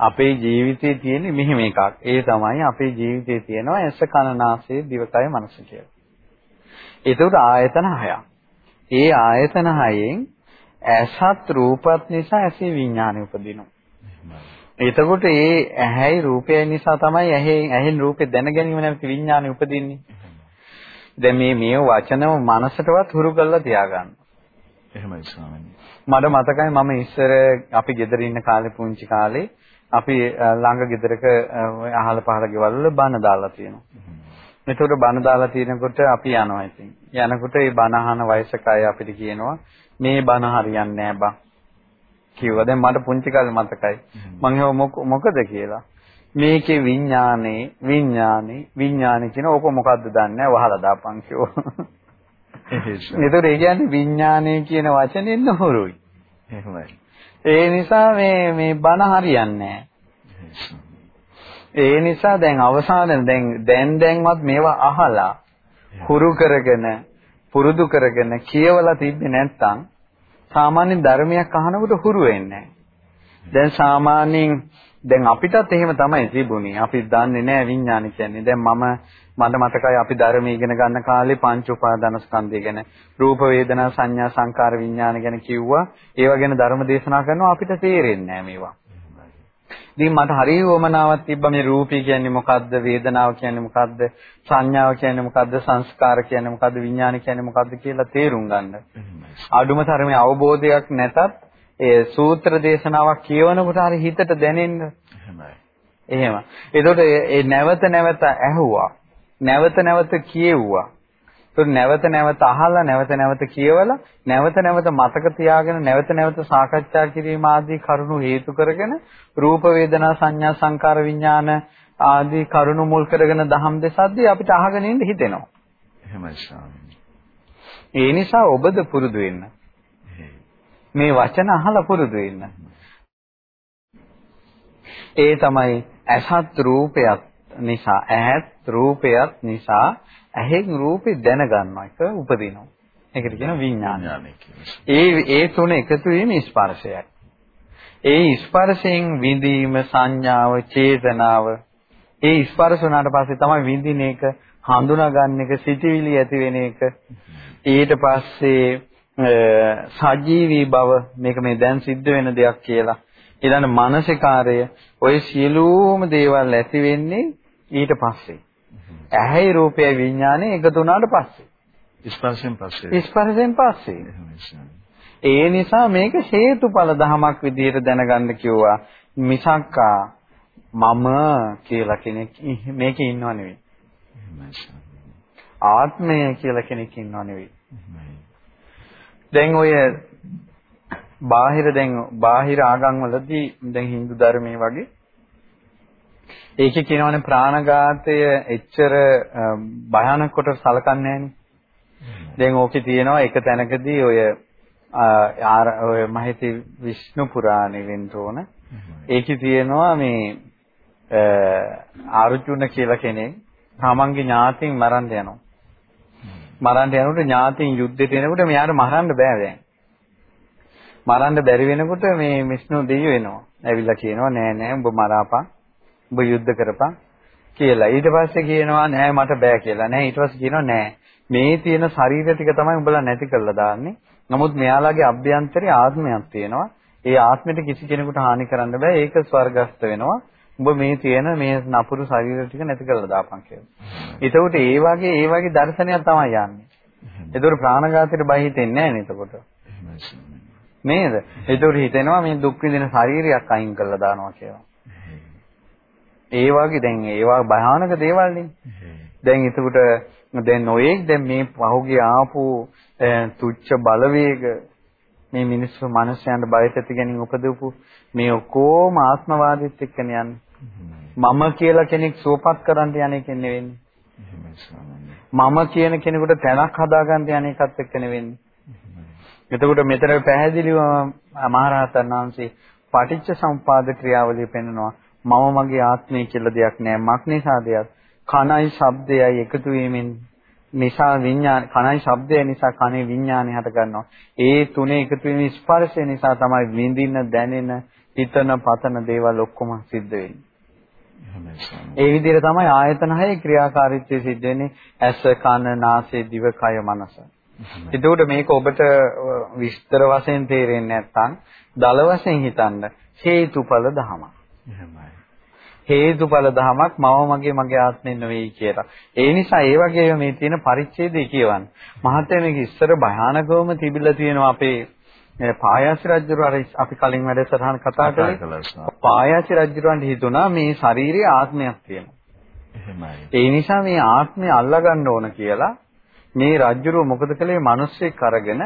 අපේ ජීවිතේ තියෙන්නේ මෙහෙම එකක්. ඒ තමයි අපේ ජීවිතේ තියෙනවා ඇස කන නාසය දිවකය මනස කියලා. ඒකට ආයතන හයක්. ඒ ආයතන හයෙන් ඇසත් රූපත් නිසා ඇසේ විඥානය උපදිනවා. එතකොට ඒ ඇහැයි රූපයයි නිසා තමයි ඇහෙන් ඇහෙන් රූපේ දැන ගැනීම නැති විඥානය උපදින්නේ. දැන් මේ මේ වචනව මනසටවත් හුරු කරලා තියාගන්න. එහෙමයි ස්වාමීනි. මට මතකයි මම ඉස්සර අපි ගෙදර ඉන්න කාලේ පුංචි කාලේ අපි ළඟ ගෙදරක අහල පහල ගෙවල් වල බණ දාලා තියෙනවා. එතකොට බණ දාලා තියෙනකොට අපි යනවා ඉතින්. යනකොට ඒ බණ අහන වයසක අය අපිට කියනවා මේ බණ හරියන්නේ නැහැ බං. කිව්වා. දැන් මට පුංචි කාලේ මතකයි. මං මොකද කියලා. මේකේ විඥානේ විඥානේ විඥානේ කියන ඕක මොකද්ද දන්නේ නැහැ වහලා දාපන් කිව්වා. ඒතර ඒ කියන්නේ විඥානය කියන වචනේ නහුරුයි. එහෙමයි. ඒ නිසා මේ මේ බණ හරියන්නේ ඒ නිසා දැන් අවසාන දැන් දැන් දැන්වත් මේවා අහලා හුරු කරගෙන පුරුදු කරගෙන කියවලා තිබ්බේ නැත්නම් සාමාන්‍ය ධර්මයක් අහනකොට හුරු වෙන්නේ දැන් සාමාන්‍යයෙන් දැන් අපිටත් එහෙම තමයි තිබුණේ. අපි දන්නේ නැහැ විඥාන කියන්නේ. දැන් මම මට මතකයි අපි ධර්මයේ ඉගෙන ගන්න කාලේ පංච උපාදාන ස්කන්ධය ගැන රූප වේදනා සංඥා සංකාර විඥාන ගැන කිව්වා. ඒවා ගැන ධර්ම දේශනා කරනවා අපිට තේරෙන්නේ නැහැ මේවා. ඉතින් මට හරිය වමනාවක් තිබ්බා මේ රූපී කියන්නේ මොකද්ද වේදනාව කියන්නේ මොකද්ද සංඥාව කියන්නේ මොකද්ද සංස්කාර කියන්නේ මොකද්ද විඥාන කියන්නේ මොකද්ද කියලා තේරුම් ගන්න. අඩුම තරමේ අවබෝධයක් නැතත් ඒ සූත්‍ර දේශනාවක් කියවනකොට හරි හිතට දැනෙන්න. එහෙමයි. එහෙම. ඒතකොට ඒ නැවත නැවත ඇහුවා. නැවත නැවත කියෙව්වා. ඒක නැවත නැවත අහලා නැවත නැවත කියවලා නැවත නැවත මතක තියාගෙන නැවත නැවත සාකච්ඡා කිරීම ආදී කරුණු හේතු කරගෙන රූප වේදනා සංඥා සංකාර විඥාන ආදී කරුණු මුල් කරගෙන දහම් දෙසද්දී අපිට අහගෙන ඉන්න හිතෙනවා. එහෙමයි ස්වාමීනි. ඒ නිසා ඔබද පුරුදු වෙන්න. මේ වචන අහලා පුරුදු වෙන්න. ඒ තමයි අසත් රූපයක් නිසා ඇහත් රූපයත් නිසා ඇහෙන් රූපේ දැනගන්නවා එක උපදිනවා. ඒකට කියන විඥානය ඒ ඒ තුන එකතු වීම ස්පර්ශයයි. ඒ ස්පර්ශයෙන් විඳීම සංඥාව චේතනාව ඒ ස්පර්ශ වුණාට පස්සේ තමයි විඳින එක හඳුනාගන්න එක සිටිවිලි ඇති වෙන එක ඊට පස්සේ සජීවී බව මේක මේ දැන් සිද්ධ වෙන දෙයක් කියලා ඊළඟ මානසිකාරය ඔය සියලුම දේවල් ඇති වෙන්නේ ඊට පස්සේ. ඇහැයි රූපයයි විඥානේ එකතු වුණාට පස්සේ. ස්පර්ශයෙන් පස්සේ. ස්පර්ශයෙන් පස්සේ. ඒ නිසා මේක හේතුඵල ධමයක් විදිහට දැනගන්න කිව්වා. මිසක්කා මම කියලා කෙනෙක් මේකේ ඉන්නව නෙවෙයි. ආත්මය කියලා කෙනෙක් ඉන්නව නෙවෙයි. දැන් ඔය බාහිර දැන් බාහිර ආගම් වලදී දැන් Hindu ධර්මයේ වගේ ඒකේ කියනවනේ ප්‍රාණඝාතය එච්චර භයානක කොට සලකන්නේ නැහනේ. දැන් ඕකේ තියෙනවා එක තැනකදී ඔය ඔය මහිත විෂ්ණු පුරාණේ වෙන්න ඕන. ඒකේ තියෙනවා මේ ආර්ජුන කියලා කෙනෙක් තමන්ගේ ඥාතින් මරන්න යනවා. මරන්න යනකොට ඥාතින් යුද්ධෙට එනකොට මෙයාට මරන්න බෑ දැන්. මරන්න බැරි වෙනකොට මේ විෂ්ණු දෙවියෝ එනවා. ඇවිල්ලා කියනවා නෑ නෑ උඹ මරාපන්. උඹ යුද්ධ කරපන් කියලා. ඊට පස්සේ කියනවා නෑ මට බෑ කියලා. නෑ ඊට පස්සේ කියනවා නෑ මේ තියෙන ශරීර ටික තමයි උඹලා නැති කරලා දාන්නේ. නමුත් මෙයාලගේ අභ්‍යන්තරයේ ආත්මයක් තියෙනවා. ඒ ආත්මෙට කිසි කෙනෙකුට හානි කරන්න බෑ. ඒක ස්වර්ගස්ත වෙනවා. උඹ මේ තියෙන මේ නපුරු ශරීර ටික නැති කරලා දාපන් කියලා. එතකොට ඒ වගේ ඒ වගේ දර්ශනයක් තමයි යන්නේ. ඒතකොට ප්‍රාණඝාතයට බය හිතෙන්නේ නැහැ නේද එතකොට? නේද? ඒතකොට හිතෙනවා මේ දුක් විඳින ශරීරයක් අයින් කරලා දානවා කියලා. ඒ වගේ දැන් ඒවා භයානක දේවල් නේ. දැන් එතකොට දැන් නොයේක් දැන් මේ පහුගිය ආපු තුච්ච බලවේග මේ මිනිස්සු මිනිස්යන්ට බයට ඇති ගැනීම උපදවපු මේ ඔක්කොම ආත්මවාදීත් එක්කනේ යන්නේ. මම කියලා කෙනෙක් සුවපත් කරන්න යන එකෙන් නෙවෙන්නේ. මම කියන කෙනෙකුට තැනක් හදාගන්න යන එකත් එක්ක නෙවෙන්නේ. එතකොට මෙතන පැහැදිලිව මහරහතන් වහන්සේ පටිච්ච සම්පාද ක්‍රියාවලිය පෙන්වනවා. මම මගේ ආත්මය කියලා දෙයක් නෑ. මක් නිසාදයක් කනයි ශබ්දයයි එකතු වීමෙන් නිසා විඥාන කනයි ශබ්දය නිසා කනේ විඥානය හට ගන්නවා. ඒ තුනේ එකතු වීම ස්පර්ශය නිසා තමයි විඳින්න දැනෙන හිතන පතන දේවල් ඔක්කොම සිද්ධ වෙන්නේ. ඒ විදිහට තමයි ආයතන හයේ ක්‍රියාකාරීත්වය සිද්ධ වෙන්නේ ඇස කන නාසය දිව කය මනස. එතකොට මේක ඔබට විස්තර වශයෙන් තේරෙන්නේ නැත්නම් දල වශයෙන් හිතන්න හේතුඵල ධමයක්. එහෙමයි. හේතුඵල ධමයක් මම මගේ මගේ ආත්මෙ නෙවෙයි කියලා. ඒ නිසා ඒ වගේම මේ තියෙන පරිච්ඡේදය කියවන්න. මහත්මයා මේක ඉස්සර භයානකවම තිබිලා තියෙනවා අපේ පායාසි රජුර අපි කලින් වැඩසටහන කතා කළේ පායාසි රජුරන්ට හිතුණා මේ ශාරීරික ආත්මයක් තියෙනවා. එහෙමයි. ඒ නිසා මේ ආත්මය අල්ලගන්න ඕන කියලා මේ රජුර මොකද කළේ මිනිස්සෙක් අරගෙන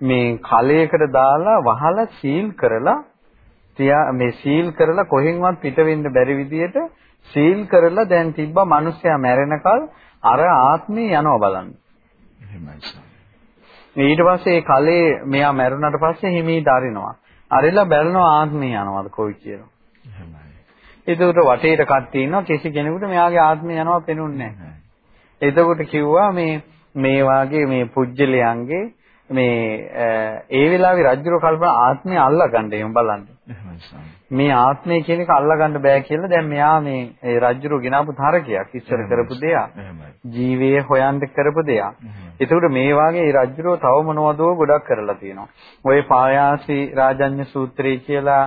මේ කලයකට දාලා වහලා සීල් කරලා තියා මේ සීල් කරලා කොහෙන්වත් පිට වෙන්න බැරි විදියට සීල් කරලා දැන් තිබ්බා මිනිස්සයා මැරෙනකල් අර ආත්මේ යනවා බලන්න. එහෙමයි. ඊට පස්සේ ඒ කලේ මෙයා මැරුණාට පස්සේ හිමීට අරිනවා. අරිලා බැලනවා ආත්මය යනවාද කොයි කියලා. එතකොට වටේට කට්ටිය ඉන්නවා කිසි කෙනෙකුට මෙයාගේ ආත්මය යනවා පේනුන්නේ නැහැ. එතකොට කිව්වා මේ මේ වාගේ මේ පුජ්‍යලයන්ගේ මේ ඒ වෙලාවේ රජුර කල්පනා ආත්මය අල්ලගන්න එහෙම බලන්න. මේ ආත්මය කියන එක අල්ලගන්න බෑ කියලා දැන් මෙයා මේ රජුර ගෙනාපු තරකයක් ඉස්සර කරපු දෙයක්. ජීවයේ හොයන්න කරපු දෙයක්. ඒකට මේ වාගේ රජුර තව මොනවදෝ ගොඩක් කරලා තියෙනවා. ওই පායාසි රාජඤ්‍ය සූත්‍රය කියලා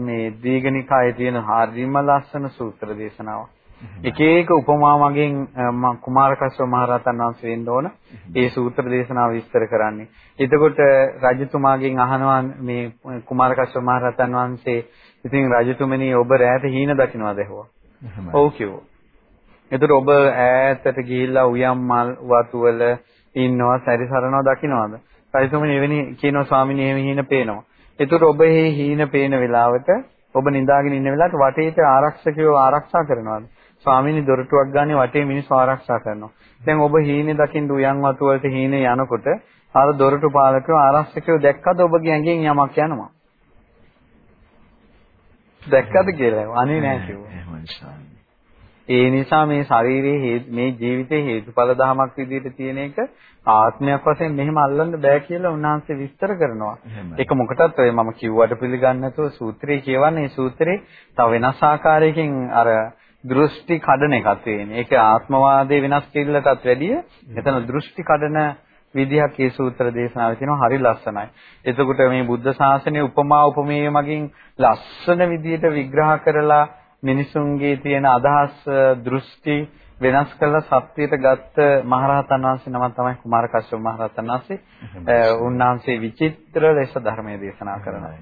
මේ දීඝනිකායේ තියෙන හරිම ලස්සන සූත්‍ර දේශනාවක්. එක එක උපමා මගෙන් කුමාර කස්සප මහ රහතන් වහන්සේ වෙන්න ඕන. ඒ සූත්‍ර දේශනාව විස්තර කරන්නේ. එතකොට රජතුමාගෙන් අහනවා මේ කුමාර කස්සප මහ රහතන් වහන්සේ ඉතින් රජතුමනි ඔබ රැයට හීන දකින්නවද ඇහුවා. ඔව් කිව්වා. එතකොට ඔබ ඈතට ගිහිල්ලා උයම් මල් වතුවල ඉන්නවා සැරිසරනවා දකින්නවද? රජතුමනි එවැනි කියනවා ස්වාමිනේ එහෙම හීන පේනවා. එතකොට ඔබ මේ හීන පේන වෙලාවට ඔබ නිදාගෙන ඉන්න වෙලාවට වටේට ආරක්ෂකයෝ ආරක්ෂා කරනවාද? ස්වාමීනි දොරටුවක් ගානේ වටේ මිනිස්සු ආරක්ෂා කරනවා. දැන් ඔබ හීනේ දකින්න උයන් වතු වලට හීනේ යනකොට අර දොරටු පාලකයෝ ආරක්ෂකයෝ දැක්කද ඔබගේ ඇඟෙන් යමක් යනවා? දැක්කද කියලා. අනේ නෑ කිව්වා. ඒ නිසා මේ ශාරීරියේ මේ ජීවිතයේ හේතුඵල ධමයක් විදිහට තියෙන එක ආත්මයක් වශයෙන් මෙහෙම අල්ලන්න බෑ කියලා උන්වහන්සේ විස්තර කරනවා. ඒක මොකටද ඔය මම කිව්වට පිළිගන්නේ නැතුව සූත්‍රය කියවන්නේ සූත්‍රේ තව වෙනස් ආකාරයකින් අර දෘෂ්ටි කඩන එකක් තියෙන්නේ. ඒක ආත්මවාදයේ වෙනස් කිල්ලටත් වැඩිය එතන දෘෂ්ටි කඩන විදිහක් මේ සූත්‍ර දේශනාවේ තියෙනවා හරි ලස්සනයි. එතකොට මේ බුද්ධ ශාසනයේ උපමා උපමේය මගින් ලස්සන විදිහට විග්‍රහ කරලා මිනිසුන්ගේ තියෙන අදහස් දෘෂ්ටි වෙනස් කළා සත්‍යයට ගත්ත මහරහතන් වහන්සේ නම තමයි කුමාර කශ්‍යප මහරහතන් වහන්සේ. උන්වහන්සේ විචිත්‍ර ලෙස ධර්මයේ දේශනා කරනවා.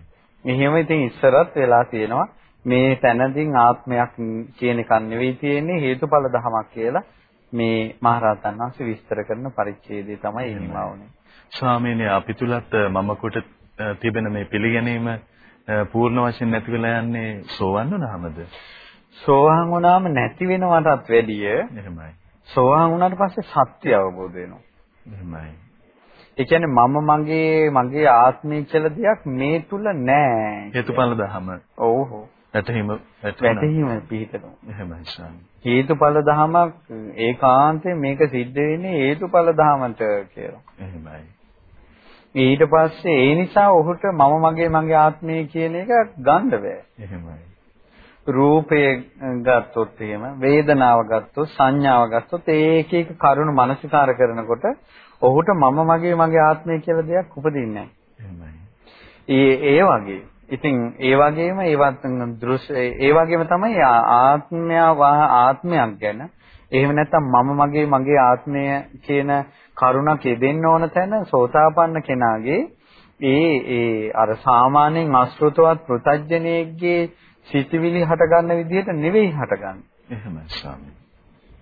මෙහෙම ඉතින් ඉස්සරත් වෙලා තියෙනවා. මේ තැනදීන් ආත්මයක් කියන එකක් නෙවෙයි තියෙන්නේ හේතුඵල ධමයක් කියලා මේ මහරහතන් වහන්සේ විස්තර කරන පරිච්ඡේදය තමයි එහිමා වුනේ. ස්වාමීනි අපි තුලත් මම කොට තිබෙන මේ පිළිගැනීම පූර්ණ වශයෙන් නැති වෙලා යන්නේ සෝවන් වුණාමද? සෝවන් වුණාම නැති වෙනවටත් වැඩිය එහෙමයි. සෝවන් වුණාට පස්සේ සත්‍ය අවබෝධ වෙනවා. එහෙමයි. ඒ කියන්නේ මම මගේ මගේ ආත්මය කියලා දෙයක් මේ තුල නෑ. හේතුඵල ධම. ඔව්. වැටහිම වැටහිම පිහිටනවා. එහෙමයි ස්වාමී. හේතුඵල ධමයක් ඒකාන්තයෙන් මේක සිද්ධ වෙන්නේ හේතුඵල ධමයට කියලා. එහෙමයි. ඊට පස්සේ ඒ නිසා ඔහුට මම මගේ මගේ ආත්මය කියන එක ගන්න බෑ. එහෙමයි. රූපය ගත්තොත් එහෙම වේදනාව ගත්තොත් සංඥාව ගත්තොත් ඒ එක එක කරුණු මනසිකාර කරනකොට ඔහුට මම මගේ මගේ ආත්මය කියලා දෙයක් උපදින්නේ නැහැ. ඒ ඒ වගේ ඉතින් ඒ වගේම ඒවත් දෘශ්‍ය ඒ වගේම තමයි ආත්මය ආත්මයක් ගැන එහෙම නැත්නම් මම මගේ මගේ ආත්මය කියන කරුණක් යෙදෙන්න ඕන තැන සෝතාපන්න කෙනාගේ ඒ ඒ අර සාමාන්‍යයෙන් අසෘතවත් පෘතජ්ජනයේගේ සිතිවිලි හටගන්න විදිහට නෙවෙයි හටගන්නේ. එහෙමයි ස්වාමී.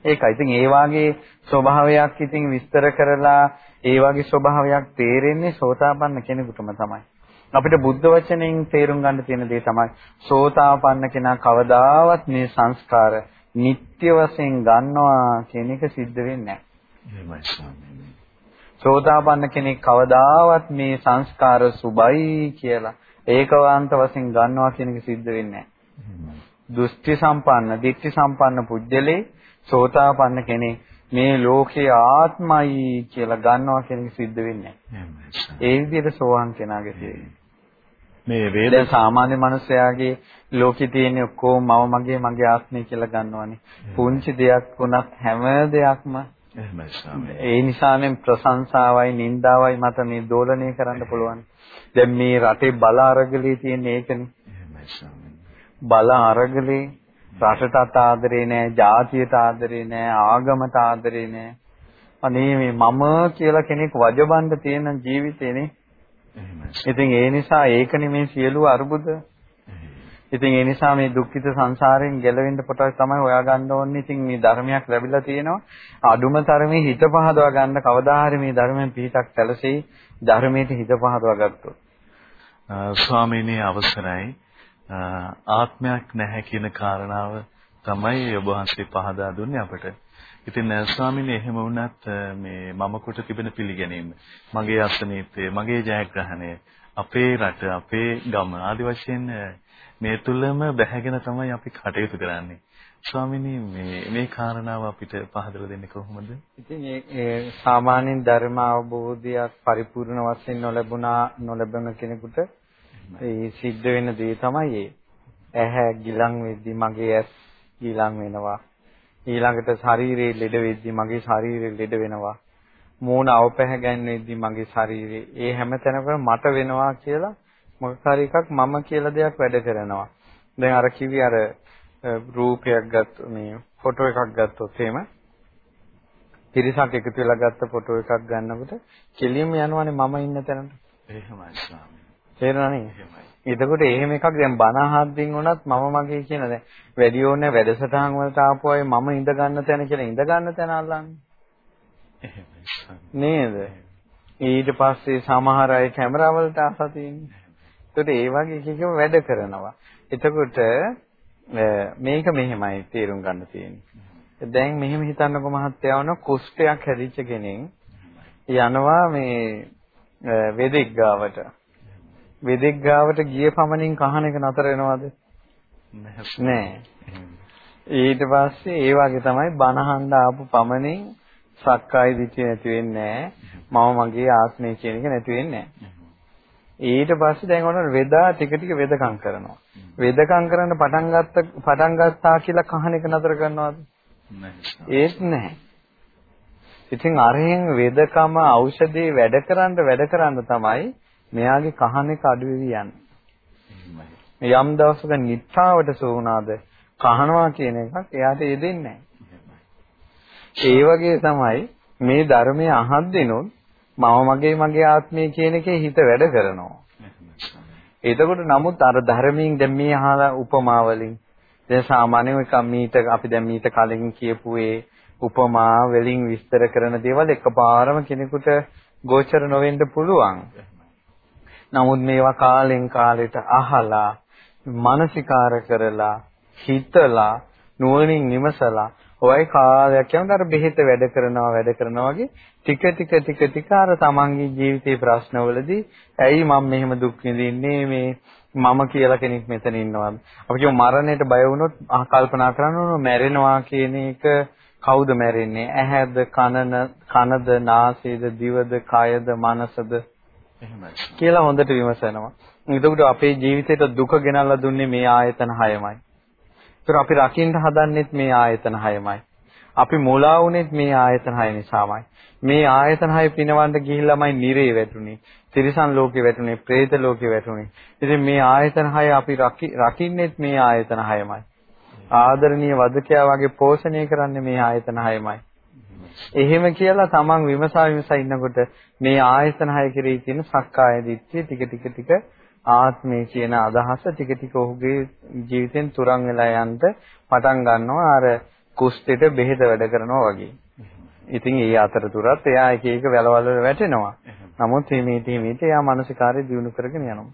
ඒකයි. ඉතින් ඒ වාගේ ස්වභාවයක් ඉතින් විස්තර කරලා ඒ වාගේ ස්වභාවයක් තේරෙන්නේ සෝතාපන්න කෙනෙකුටම තමයි. අපිට බුද්ධ වචනයෙන් තේරුම් ගන්න තියෙන දේ තමයි සෝතාපන්න කෙනා කවදාවත් මේ සංස්කාර නිත්‍ය වශයෙන් ගන්නවා කියන එක සිද්ධ වෙන්නේ නැහැ. සෝතාපන්න කෙනෙක් කවදාවත් මේ සංස්කාර සුබයි කියලා ඒකවාන්ත වශයෙන් ගන්නවා කියන එක සිද්ධ වෙන්නේ නැහැ. දෘෂ්ටි සම්පන්න, ditthi සම්පන්න පුජ්‍යලේ සෝතාපන්න කෙනෙක් මේ ලෝකේ ආත්මයි කියලා ගන්නවා කියන එක සිද්ධ වෙන්නේ නැහැ. ඒ විදිහට සෝවාන් කෙනාගේ තියෙන්නේ. මේ වේද සාමාන්‍ය මනුස්සයාගේ ලෝකේ තියෙන ඔක්කොම මම මගේ මගේ ආත්මය කියලා ගන්නවනේ. පුංචි දෙයක් වුණත් හැම දෙයක්ම ඒ නිසානේ ප්‍රශංසාවයි නින්දාවයි මත මේ දෝලණය කරන්න පුළුවන්. දැන් මේ රටේ බල අරගලේ තියෙන ඒකනේ. බල අරගලේ රටටත් ආදරේ නැහැ, ජාතියට ආදරේ නැහැ, ආගමට ආදරේ නැහැ. අනේ මේ මම කියලා කෙනෙක් වජබන්න තියෙන ජීවිතේනේ ඉතින් ඒ නිසා ඒකනේ මේ සියලු අරුබුද. ඉතින් ඒ නිසා මේ දුක්ඛිත සංසාරයෙන් ගැලවෙන්න පොටක් තමයි හොයාගන්න ඕනේ. ඉතින් මේ ධර්මයක් ලැබිලා තියෙනවා. අඩුම තරමේ හිත පහදවා ගන්න කවදා හරි මේ ධර්මයෙන් පිටක් සැලසෙයි. ධර්මයට හිත පහදවා ගත්තොත්. ස්වාමීනි අවසරයි. ආත්මයක් නැහැ කියන කාරණාව තමයි ඔබ වහන්සේ පහදා දුන්නේ අපට. ඉතින් ස්වාමීනි එහෙම වුණත් මේ මම කොට තිබෙන පිළිගැනීම මගේ අසනීපය මගේ ජයග්‍රහණය අපේ රට අපේ ගම ආදි වශයෙන් මේ තුලම බැහැගෙන තමයි අපි කටයුතු කරන්නේ ස්වාමීනි මේ මේ කාරණාව අපිට පහදලා දෙන්නේ කොහොමද? ඉතින් ඒ සාමාන්‍යයෙන් ධර්ම අවබෝධයක් පරිපූර්ණ වශයෙන් නොලැබුණා නොලැබෙන කෙනෙකුට ඒ සිද්ධ වෙන දේ තමයි ඒ. ඇහැ ගිලන් වෙද්දි මගේ ඇස් ගිලන් වෙනවා. ඊළඟට ශරීරයේ ලෙඩ වෙද්දි මගේ ශරීරයේ ලෙඩ වෙනවා. මූණ අවපැහැගැන්වෙද්දි මගේ ශරීරයේ ඒ හැම තැනකම මට වෙනවා කියලා මොකක් හරි එකක් මම කියලා දෙයක් වැඩ කරනවා. දැන් අර කිවි අර රූපයක් ගත්ත මේ ෆොටෝ එකක් ගත්තොත් එහෙම පිරිසක් එකතු වෙලා ගත්ත ෆොටෝ එකක් ගන්නකොට කෙලින්ම යනවානේ මම ඉන්න තැනට. එහෙමයි ස්වාමී. තේරුණානේ? එහෙමයි. එතකොට එහෙම එකක් දැන් බණ අහද්දින් උනත් මම මගේ කියන දැන් වැඩි ඕනේ වැඩසටහන් වලට ආපු අය මම ඉඳ ගන්න තැන කියලා ඉඳ ගන්න තැන අල්ලන්නේ. නේද? ඊට පස්සේ සමහර අය කැමරා වලට ආසා තියෙන්නේ. ඒකට ඒ වගේ එකකම වැඩ කරනවා. එතකොට මේක මෙහෙමයි තේරුම් ගන්න තියෙන්නේ. දැන් මෙහෙම හිතන්නකො මහත්තයා වුණ කුෂ්ඨයක් හැදිච්ච කෙනෙක් යනවා මේ වෙදෙක් ගාවට. වෙදෙක් ගාවට ගිය පමණින් කහන එක නතර වෙනවද? නෑ. ඊට පස්සේ ඒ වගේ තමයි බනහන්න ආපු පමණින් සක්කාය දිට්ඨිය නැති වෙන්නේ මම මගේ ආත්මය කියන එක නැති වෙන්නේ ඊට පස්සේ දැන් ඔන්න වේදා ටික ටික වේදකම් කරනවා. වේදකම් කරන්න පටන් ගත්ත පටන් ගත්තා කියලා කහන එක නතර කරනවද? ඒත් නැහැ. ඉතින් අරහෙන් වේදකම ඖෂධේ වැඩ කරන්න වැඩ කරන්න තමයි මෙයාගේ කහන එක අඩු වෙවි යන්නේ. යම් දවසක නිත්‍රාවට සෝුණාද කහනවා කියන එකක් එයාට යෙදෙන්නේ ඒ වගේ තමයි මේ ධර්මයේ අහද්දිනොත් මම මගේ මගේ ආත්මය කියන එකේ හිත වැඩ කරනවා. එතකොට නමුත් අර ධර්මයෙන් දැන් මේ අහලා උපමා වලින් දැන් සාමාන්‍යව එක මීට අපි දැන් මීට කලින් කියපු ඒ උපමා වලින් විස්තර කරන දේවල් එකපාරම කෙනෙකුට ගෝචර නොවෙන්න පුළුවන්. නමුත් මේවා කාලෙන් කාලෙට අහලා මානසිකාර කරලා හිතලා නුවණින් විමසලා ඔයයි කාලයක් යනකොට අර බෙහෙත වැඩ කරනවා වැඩ කරනවා වගේ ටික ටික ටික ටික අර තමන්ගේ ජීවිතේ ප්‍රශ්නවලදී ඇයි මම මෙහෙම දුක් විඳින්නේ? මේ මම කියලා කෙනෙක් මෙතන ඉන්නවද අපි කියමු මරණයට බය වුණොත් කල්පනා කරන්න ඕන මැරෙනවා කියන එක කවුද මැරෙන්නේ? ඇහැද කනන කනද නාසයද දිවද කයද මනසද? එහෙමයි. කියලා හොඳට විමසනවා. එතකොට අපේ ජීවිතේට දුක ගෙනල්ලා දුන්නේ මේ ආයතන හයමයි. ඒතර අපි රකින්න හදන්නෙත් මේ ආයතන හයමයි. අපි මුලා වුනේත් මේ ආයතන හය නිසාමයි. මේ ආයතන හය පිනවන්න ගිහිල්ලාමයි නිරේ වැටුනේ. තිරිසන් ලෝකේ වැටුනේ, പ്രേත ලෝකේ වැටුනේ. ඉතින් මේ ආයතන හය අපි රකින්නෙත් මේ ආයතන හයමයි. ආදරණීය වදකයා වගේ පෝෂණය කරන්නේ මේ ආයතන හයමයි. එහෙම කියලා තමන් විමසා විමසා ඉන්නකොට මේ ආයතන හය කෙරෙහි තියෙන සක්කාය දිට්ඨිය ටික ටික ටික ආත්මය කියන අදහස ටික ටික ඔහුගේ ජීවිතෙන් තුරන් වෙලා යන්න පටන් ගන්නවා අර කුස්තියට බෙහෙත වැඩ කරනවා වගේ. ඉතින් ඒ අතරතුරත් එයා එක එක වැලවල් වල වැටෙනවා. නමුත් හිමීට හිමීට එයා මානසිකාරය දියුණු කරගෙන යනවා.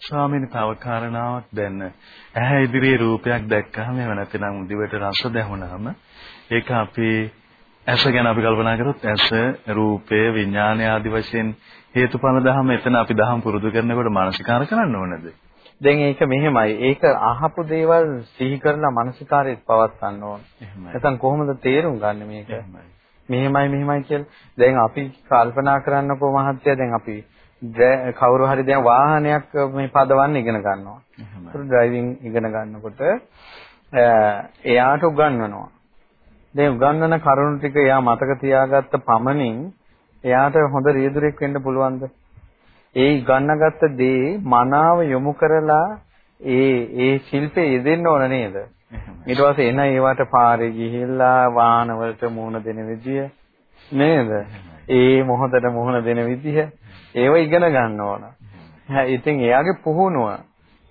ස්වාමීන් තව කාරණාවක් දැන් ඇහැ ඉදිරියේ රූපයක් දැක්කහම එහෙම නැත්නම් දිවට රස දැහුණාම ඒක අපි ඇස ගැන අපි කල්පනා කරොත් ඇස රූපය විඥානය ආදි වශයෙන් හේතුඵල ධර්ම එතන අපි දහම් පුරුදු කරනකොට මානසිකාර කරන්න ඕනද? දැන් ඒක මෙහෙමයි. ඒක අහපු දේවල් සිහි කරලා මානසිකාරයත් පවත්වන්න ඕන. නැත්නම් කොහොමද තේරුම් ගන්න මේක? මෙහෙමයි මෙහෙමයි කියලා. දැන් අපි කල්පනා කරන්නකෝ මහත්තයා දැන් අපි කවුරු හරි දැන් වාහනයක් මේ පදවන්න ඉගෙන ගන්නවා. ඒක ඩ්‍රයිවිං ඉගෙන ගන්නකොට එයාට උගන්වනවා. දැන් උගන්වන කරුණු ටික එයා මතක තියාගත්ත පමණින් එයාට හොඳ රියදුරෙක් වෙන්න පුළුවන්ද? ඒ ගන්නගත්ත දේ මනාව යොමු කරලා ඒ ඒ ශිල්පේ යෙදෙන්න ඕන නේද? ඊට පස්සේ එන ඒවට පාරේ ගිහිල්ලා වාහන වලට මුහුණ දෙන විදිය නේද? ඒ මොහොතට මුහුණ දෙන විදිය ඒව ඉගෙන ගන්න ඕන. ඉතින් එයාගේ පුහුණුව.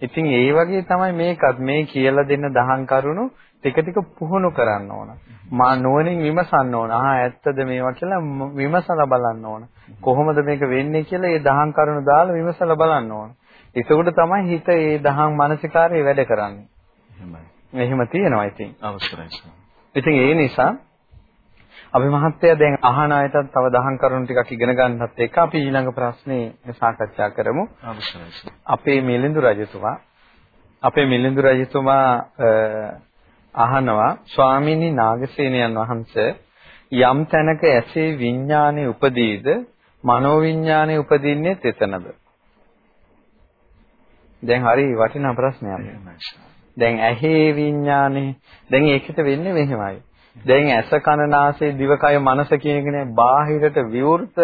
ඉතින් ඒ වගේ තමයි මේකත් මේ කියලා දෙන දහම් කරුණු ටික ටික පුහුණු කරන්න ඕන. මා නුවණින් විමසන්න ඕන. ආ ඇත්තද මේවා කියලා විමසලා බලන්න ඕන. කොහොමද මේක වෙන්නේ කියලා ඒ දහම් කරුණු දාලා විමසලා බලන්න ඕන. එතකොට තමයි හිත ඒ දහම් මානසිකාරයේ වැඩ කරන්නේ. එහෙමයි. එහෙම තියෙනවා ඉතින්. අවශ්‍යයි. ඉතින් ඒ නිසා අපි මහත්තයා දැන් අහන අයටත් තව දහම් කරුණු ටිකක් ඉගෙන ගන්නත් එක්ක අපි ඊළඟ ප්‍රශ්නේ සාකච්ඡා කරමු. අවශ්‍යයි. අපේ මිලිඳු රජතුමා අපේ මිලිඳු රජතුමා අහනවා ස්වාමීනි නාගසේනයන් වහන්සේ යම් තැනක ඇසේ විඥානේ උපදීද? මනෝවිඥානේ උපදින්නේ තෙතනද? දැන් හරි වටිනා ප්‍රශ්නයක්. දැන් ඇහි විඥානේ දැන් ඒකට වෙන්නේ මෙහෙමයි. දැන් ඇස කන නාසය දිවකය මනස කියන එකනේ බාහිරට විවෘත.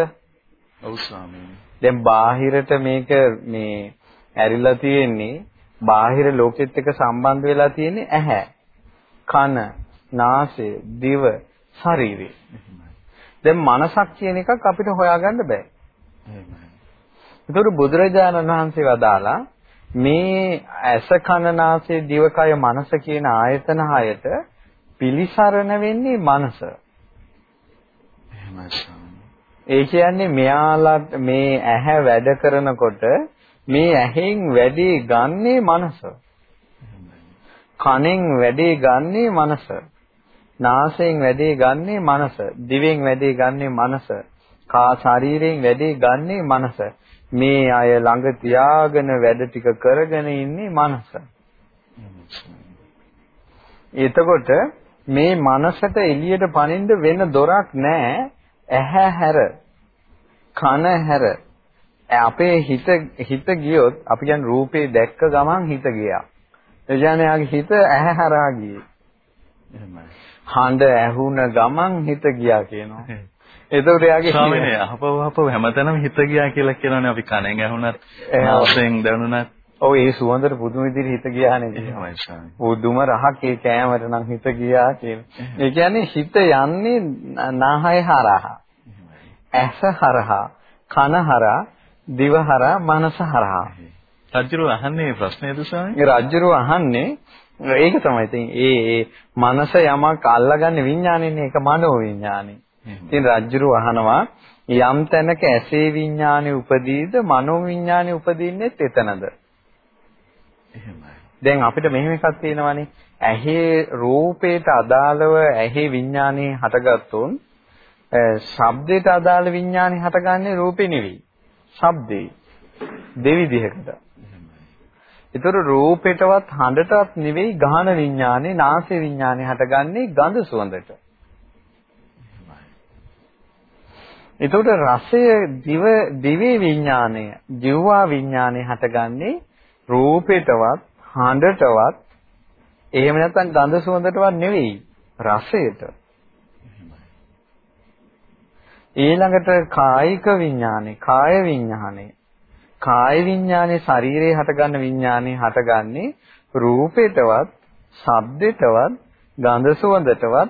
ඔව් ස්වාමීනි. දැන් බාහිරට මේක මේ ඇරිලා තියෙන්නේ බාහිර ලෝකෙත් එක්ක සම්බන්ධ වෙලා තියෙන්නේ ඇහැ කන, නාසය, දිව, ශරීරය. දැන් මනසක් කියන එකක් අපිට හොයාගන්න බෑ. ඒතර බුදුරජාණන් වහන්සේ වදාලා මේ ඇස කන නාසය දිවකය මනස කියන ආයතන හයට පිලිසරණ වෙන්නේ මනස. ඒ කියන්නේ මෙයාලා මේ ඇහැ වැඩ කරනකොට මේ ඇහෙන් වැඩි ගන්නේ මනස. කනෙන් වැඩේ ගන්නේ මනස. නාසයෙන් වැඩේ ගන්නේ මනස. දිවෙන් වැඩේ ගන්නේ මනස. කා ශරීරයෙන් වැඩේ ගන්නේ මනස. මේ අය ළඟ තියාගෙන වැඩ ටික කරගෙන ඉන්නේ මනස. එතකොට මේ මනසට එළියට පනින්න වෙන දොරක් නැහැ. ඇහැ හැර කන හැර අපේ හිත හිත ගියොත් අපි කියන්නේ රූපේ දැක්ක ගමන් හිත ගියා. ඒ කියන්නේ යාගේ හිත ඇහැ හරහා ගියේ. එහෙමයි. හඬ ඇහුන ගමන් හිත ගියා කියනවා. එතකොට යාගේ ස්වාමීනි අහපව අහපව හැමතැනම හිත ගියා කියලා කියනවනේ අපි කනෙන් ඇහුණත් නාසයෙන් දැනුණත් ඔව් ඒ සුවඳට පුදුම විදිහට හිත ගියානේ එහෙමයි ස්වාමීනි. පුදුම රහක් ඒ කෑමට නම් හිත ගියා කියන. ඒ කියන්නේ හිත යන්නේ නාහය හරහා. ඇස හරහා, කන හරහා, දිව හරහා, මනස හරහා. රජුරු අහන්නේ ප්‍රශ්නයද ස්වාමී? රජුරු අහන්නේ ඒක තමයි. ඉතින් ඒ ඒ මනස යමක් අල්ලගන්නේ විඥානෙන්නේ ඒක මනෝ විඥානෙ. ඉතින් රජුරු අහනවා යම් තැනක ඇසේ විඥානෙ උපදීද මනෝ විඥානෙ උපදින්නේ එතනද? එහෙමයි. දැන් අපිට මෙහෙම එකක් තියෙනවානේ. ඇහි රූපේට අදාළව ඇහි විඥානේ හටගත්තොත් ශබ්දයට අදාළ විඥානේ හටගන්නේ රූපේ නෙවෙයි. ශබ්දේ. දෙවිදිහකට. ඒතර රූපෙටවත් හඬටවත් නෙවෙයි ගාහන විඥානේ නාසය විඥානේ හටගන්නේ ගඳ සුවඳට. එතකොට රසය දිව දිවේ විඥානය ජීවා විඥානේ හටගන්නේ රූපෙටවත් හඬටවත් එහෙම නැත්නම් ගඳ සුවඳටවත් නෙවෙයි රසයට. ඊළඟට කායික විඥානේ කාය විඥානේ කාය විඥානේ ශරීරයේ හටගන්න විඥානේ හටගන්නේ රූපෙටවත්, ශබ්දෙටවත්, ගන්ධ සුවඳටවත්,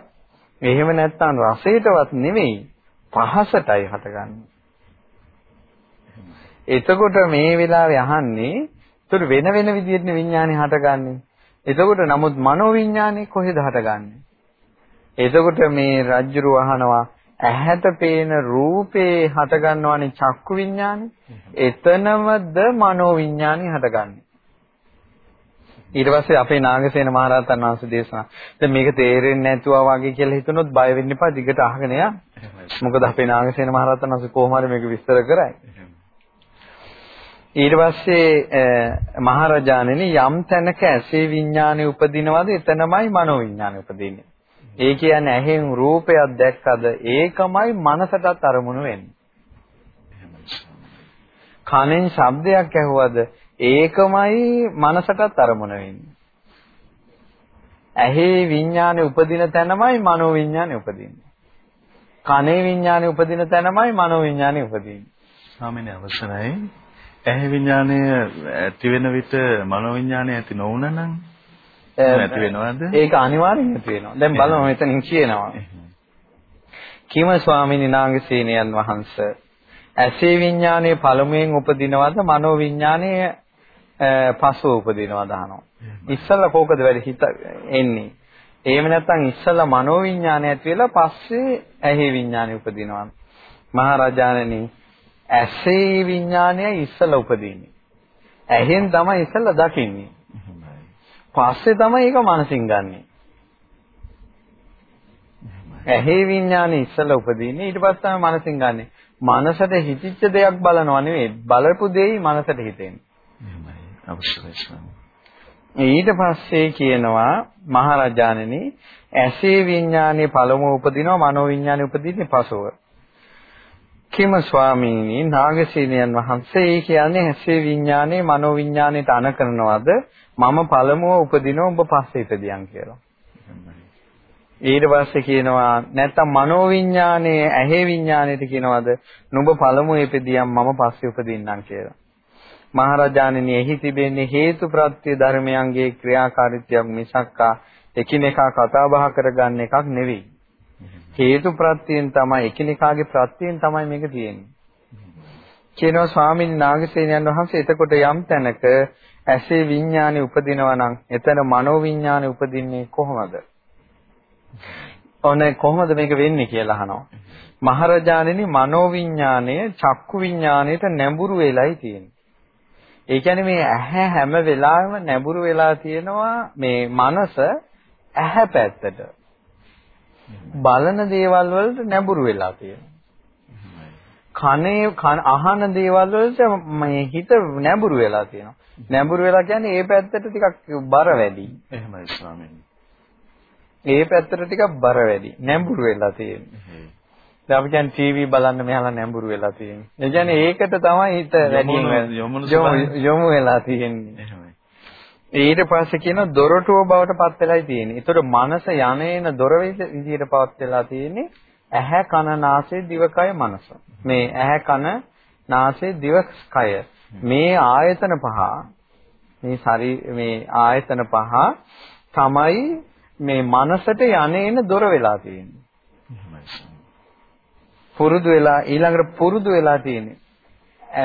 එහෙම නැත්නම් රසයටවත් නෙවෙයි පහසටයි හටගන්නේ. එතකොට මේ වෙලාවේ අහන්නේ ඒතර වෙන වෙන විදිහට විඥානේ හටගන්නේ. එතකොට නමුත් මනෝ විඥානේ කොහෙද හටගන්නේ? එතකොට මේ රජ්ජුරු අහනවා ඇහැට පේන රූපේ හටගන්නවනේ චක්කු විඥානේ. එතනමද මනෝ විඥානේ හටගන්නේ. ඊට පස්සේ අපේ නාගසේන මහරහතන් වහන්සේ දේශනා. දැන් මේක තේරෙන්නේ නැතුවා වගේ කියලා හිතනොත් බය වෙන්න එපා. දිගට අහගෙන යන්න. මොකද අපේ නාගසේන මහරහතන් වහන්සේ කොහොම හරි මේක විස්තර කරයි. ඊට පස්සේ මහරජාණෙනි යම් තැනක ඇසේ විඥානෙ උපදිනවද එතනමයි මනෝ විඥානෙ උපදින්නේ. ඒ කියන්නේ ඇහෙන් රූපයක් දැක්කද ඒකමයි මනසටත් අරමුණු වෙන්නේ. කනෙන් ශබ්දයක් ඇහුවද ඒකමයි මනසටත් අරමුණ වෙන්නේ. ඇහි විඥානේ උපදින තැනමයි මනෝ විඥානේ උපදින්නේ. කනේ විඥානේ උපදින තැනමයි මනෝ විඥානේ උපදින්නේ. ස්වාමීන් අවසරයි. ඇහි විඥානය ඇති වෙන විට මනෝ විඥානය ඇති නොවුනනම් නැති වෙනවද? ඒක අනිවාර්යෙන් නැති වෙනවා. දැන් බලමු මෙතනින් කියනවා. කිම ස්වාමීන් වහන්සේනියන් වහන්සේ ඇසේ විඥානයේ පළමුවෙන් උපදිනවද මනෝ විඥානයේ පසුව උපදිනවා දානවා. ඉස්සල්ලා කෝකද වැඩි හිත එන්නේ. එහෙම නැත්නම් ඉස්සල්ලා මනෝ විඥානය ඇති වෙලා පස්සේ ඇහි විඥානය උපදිනවා. මහරජාණනි ඇසේ විඥානය ඉස්සල්ලා උපදින්නේ. ඇහෙන් තමයි ඉස්සල්ලා දකින්නේ. පස්සේ තමයි ඒක මනසින් ගන්නෙ. ඇහි විඥානේ ඉස්සලා උපදින්නේ ඊට පස්සේ තමයි මනසින් ගන්නෙ. මනසට හිතිච්ච දෙයක් බලනවා නෙවෙයි බලපු දෙයි මනසට හිතෙන්නේ. ඊට පස්සේ කියනවා මහරජාණෙනි ඇසේ විඥානයේ පළමුව උපදිනවා මනෝ විඥානයේ උපදින්නේ පසුව. කිම ස්වාමීනි නාගසේනයන් වහන්සේ කියන්නේ ඇසේ විඥානයේ මනෝ විඥානයට අන කරනවද මම පළමුව උපදිනවා ඔබ පස්සේ ඉපදියන් කියලා. ඊට පස්සේ කියනවා නැත්තම් මනෝ විඥානයේ ඇහි විඥානයට කියනවාද නුඹ පළමුව ඉපදියම් මම පස්සේ උපදින්නම් කියලා. මහරජාණෙනි එහි තිබෙන්නේ හේතු ප්‍රත්‍ය ධර්මයන්ගේ ක්‍රියාකාරීත්වයක් මිසක්කා එකිනෙකා කතා බහ කරගන්න එකක් නෙවෙයි. හේතු ප්‍රත්‍යයෙන් තමයි එකිනෙකාගේ ප්‍රත්‍යයෙන් තමයි මේක තියෙන්නේ. කියනවා ස්වාමීන් නාගසේනයන් වහන්සේ එතකොට යම් තැනක ඇසේ විඥානේ උපදිනවා නම් එතන මනෝ විඥානේ උපදින්නේ කොහොමද? ඔනේ කොහොමද මේක වෙන්නේ කියලා අහනවා. මහරජාණෙනි මනෝ විඥානය චක්කු විඥාණයට නැඹුරු වෙලයි තියෙන්නේ. ඒ කියන්නේ මේ ඇහැ හැම වෙලාවෙම නැඹුරු වෙලා තියෙනවා මේ මනස ඇහැ පැත්තට. බලන දේවල් වලට නැඹුරු වෙලා තියෙනවා. කනේ අහන දේවල් වලට මේ හිත නැඹුරු වෙලා තියෙනවා. නැඹුරු වෙලා කියන්නේ ඒ පැත්තට ටිකක් බර වැඩි. එහෙමයි ස්වාමීනි. ඒ පැත්තට ටිකක් බර වැඩි. නැඹුරු වෙලා තියෙන්නේ. දැන් අපි කියන්නේ ටීවී බලන්න මෙහාලා නැඹුරු වෙලා තියෙන්නේ. ඒ කියන්නේ ඒකට තමයි හිත වැඩියෙන් යොමු වෙලා තියෙන්නේ. ඊට පස්සේ කියන දොරටුව බවට පත් වෙලායි තියෙන්නේ. ඒතකොට මනස යන්නේන දොර විදියට පත් වෙලා තියෙන්නේ. ඇහැ කන නාසය දිවකය මනස. මේ ඇහැ කන නාසය දිවකය මේ ආයතන පහ මේ ශරී මේ ආයතන පහ තමයි මේ මනසට යන්නේන දොර වෙලා තියෙන්නේ. පුරුදු වෙලා ඊළඟට පුරුදු වෙලා තියෙන්නේ.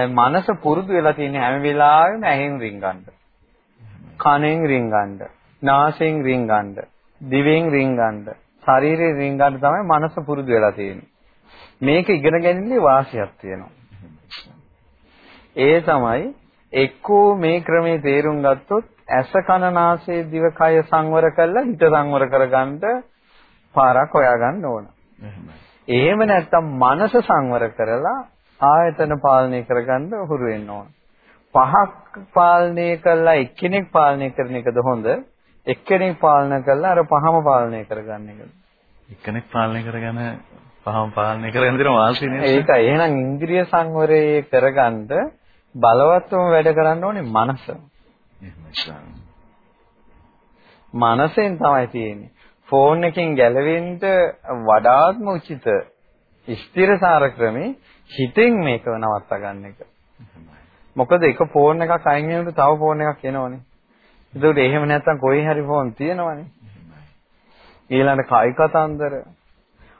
මනස පුරුදු වෙලා තියෙන්නේ හැම වෙලාවෙම ඇහෙන් රින්ගන්න. කනෙන් රින්ගන්න. නාසයෙන් රින්ගන්න. දිවෙන් රින්ගන්න. ශරීරයෙන් රින්ගන්න තමයි මනස පුරුදු වෙලා තියෙන්නේ. මේක ඉගෙන ගැනීමේ වාසියක් තියෙනවා. ඒ තමයි එක්කෝ මේ ක්‍රමේ තේරුම් ගත්තොත් ඇස කන නාසය දිව කය සංවර කරලා හිත සංවර කරගන්න පාරක් හොයාගන්න ඕන. එහෙම නැත්නම් මනස සංවර කරලා ආයතන පාලනය කරගන්න උහුරු වෙන්න ඕන. පහක් පාලනය කළා එක්කෙනෙක් පාලනය කරන එකද හොඳ? එක්කෙනෙක් පාලනය කළා අර පහම පාලනය කරගන්න එකද? එක්කෙනෙක් පාලනය කරගෙන පහම පාලනය කරගෙන දෙන වාසිය නේද? ඒකයි. එහෙනම් ඉන්ද්‍රිය සංවරයේ කරගන්න බලවත්වම වැඩ කරන්න ඕනේ මනස. මනසෙන් තමයි තියෙන්නේ. ෆෝන් එකෙන් ගැලවෙන්න වඩාත්ම උචිත ස්ථිරසාර ක්‍රමේ හිතෙන් මේක නවත්තා ගන්න එක. මොකද එක ෆෝන් එකක් අයින් වෙනකොට තව ෆෝන් එකක් එනවනේ. ඒකට එහෙම නැත්තම් කොයි හරි ෆෝන් තියෙනවනේ. ඊළඟ කයි කතන්දර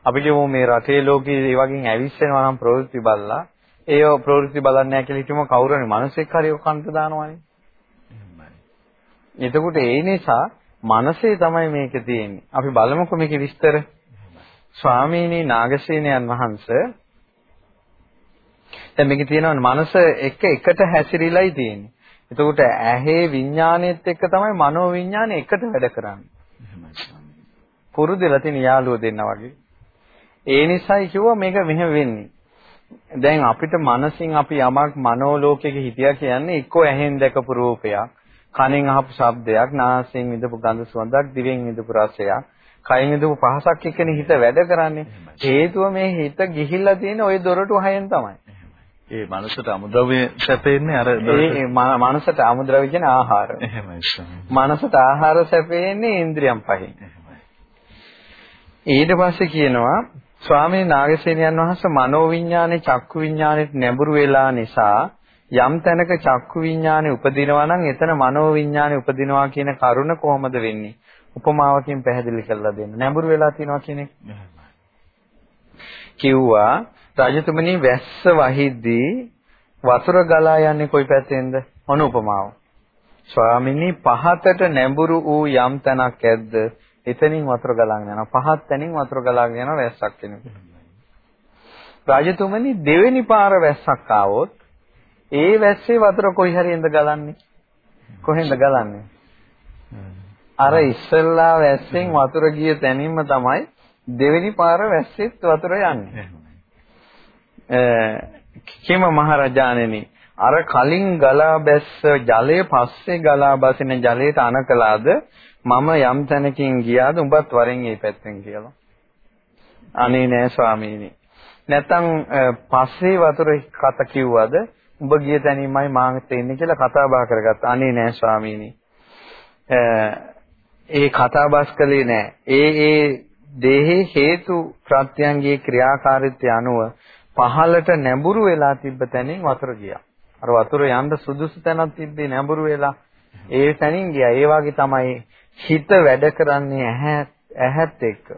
අපි කියමු මේ රටේ ලෝකේ ඒ වගේ ඇවිස්සෙනවා නම් ප්‍රවෘත්ති බලලා ඒව ප්‍රවෘත්ති බලන්නේ නැහැ කියලා හිතමු කවුරුනේ මිනිස්සෙක් හරි ඔක කන්ට දානවනේ. එතකොට ඒ නිසා මනසේ තමයි මේක තියෙන්නේ. අපි බලමුකෝ මේකේ විස්තර. ස්වාමීනි නාගසේනයන් වහන්සේ දැන් මේකේ තියෙනවා මනස එක එකට හැසිරීලායි තියෙන්නේ. එතකොට ඇහි විඥාණයත් එක්ක තමයි මනෝ විඥාණය එකට වැඩ කරන්නේ. පුරුදුලා තියෙන යාළුවෝ දෙන්න වගේ. ඒ නිසායි කිව්වා මේක මෙහෙම වෙන්නේ. දැන් අපිට මනසින් අපි යමක් මනෝලෝකයක හිතියා කියන්නේ එක්කෝ ඇහෙන් දැකපු රූපයක්, කනෙන් අහපු ශබ්දයක්, නාසයෙන් විඳපු ගඳ සුවඳක්, දිවෙන් විඳපු රසයක්, කයින් විඳපු පහසක් එක්කනේ හිත වැඩ කරන්නේ. හේතුව මේ හිත ගිහිල්ලා තියෙන ওই දොරටු හයෙන් තමයි. ඒ මනසට අමුද්‍රව්‍ය සැපෙන්නේ අර ඒ මනසට අමුද්‍රව්‍ය කියන්නේ ආහාර. එහෙමයි. මනසට ආහාර සැපෙන්නේ ඉන්ද්‍රියම් පහෙන්. ඊට පස්සේ කියනවා ස්වාමීන් නාගසේනයන් වහන්සේ මනෝවිඤ්ඤාණය චක්කු විඤ්ඤාණයට නැඹුරු වෙලා නිසා යම් තැනක චක්කු විඤ්ඤාණය උපදිනවා නම් එතන මනෝවිඤ්ඤාණය උපදිනවා කියන කරුණ කොහොමද වෙන්නේ? උපමාවකින් පැහැදිලි කරලා දෙන්න. නැඹුරු වෙලා තිනවා කියන්නේ. කිව්වා රජතුමනි වැස්ස වහිද්දී වතුර ගලා යන්නේ කොයි පැත්තෙන්ද? මොන උපමාව? ස්වාමිනී පහතට නැඹුරු වූ යම් තැනක් ඇද්ද? එතනින් වතුර ගලාගෙන යනවා. පහත් තැනින් වතුර ගලාගෙන යනවා වැස්සක් කෙනෙකුට. රජතුමනි දෙවෙනි පාර වැස්සක් ආවොත් ඒ වැස්සේ වතුර කොයි හරියෙන්ද ගලන්නේ? කොහෙන්ද ගලන්නේ? අර ඉස්සල්ලා වැස්සෙන් වතුර ගිය තැනින්ම තමයි දෙවෙනි පාර වැස්සෙත් වතුර යන්නේ. කිම මහරජාණෙනි අර කලින් ගලා බැස්ස ජලය පස්සේ ගලා බසින ජලයට අනකලාද මම යම් තැනකින් ගියාද උඹත් වරෙන් මේ පැත්තෙන් කියලා. අනේ නෑ ස්වාමීනි. නැත්තම් පස්සේ වතුර කත කිව්වද උඹ ගිය තැනින්මයි මාත් එන්නේ කියලා කතා බහ කරගත්තා. අනේ නෑ ස්වාමීනි. ඒ කතා බස් කළේ නෑ. ඒ ඒ දේහේ හේතු ප්‍රත්‍යංගයේ ක්‍රියාකාරීත්වය අනුව පහළට නැඹුරු වෙලා තිබ්බ තැනින් වතුර ගියා. අර වතුර යන්න සුදුසු තැනක් තිබ්බේ නැඹුරු වෙලා ඒ තැනින් ගියා. ඒ වගේ තමයි හිත වැඩ කරන්නේ ඇහැ ඇහත් එක්ක.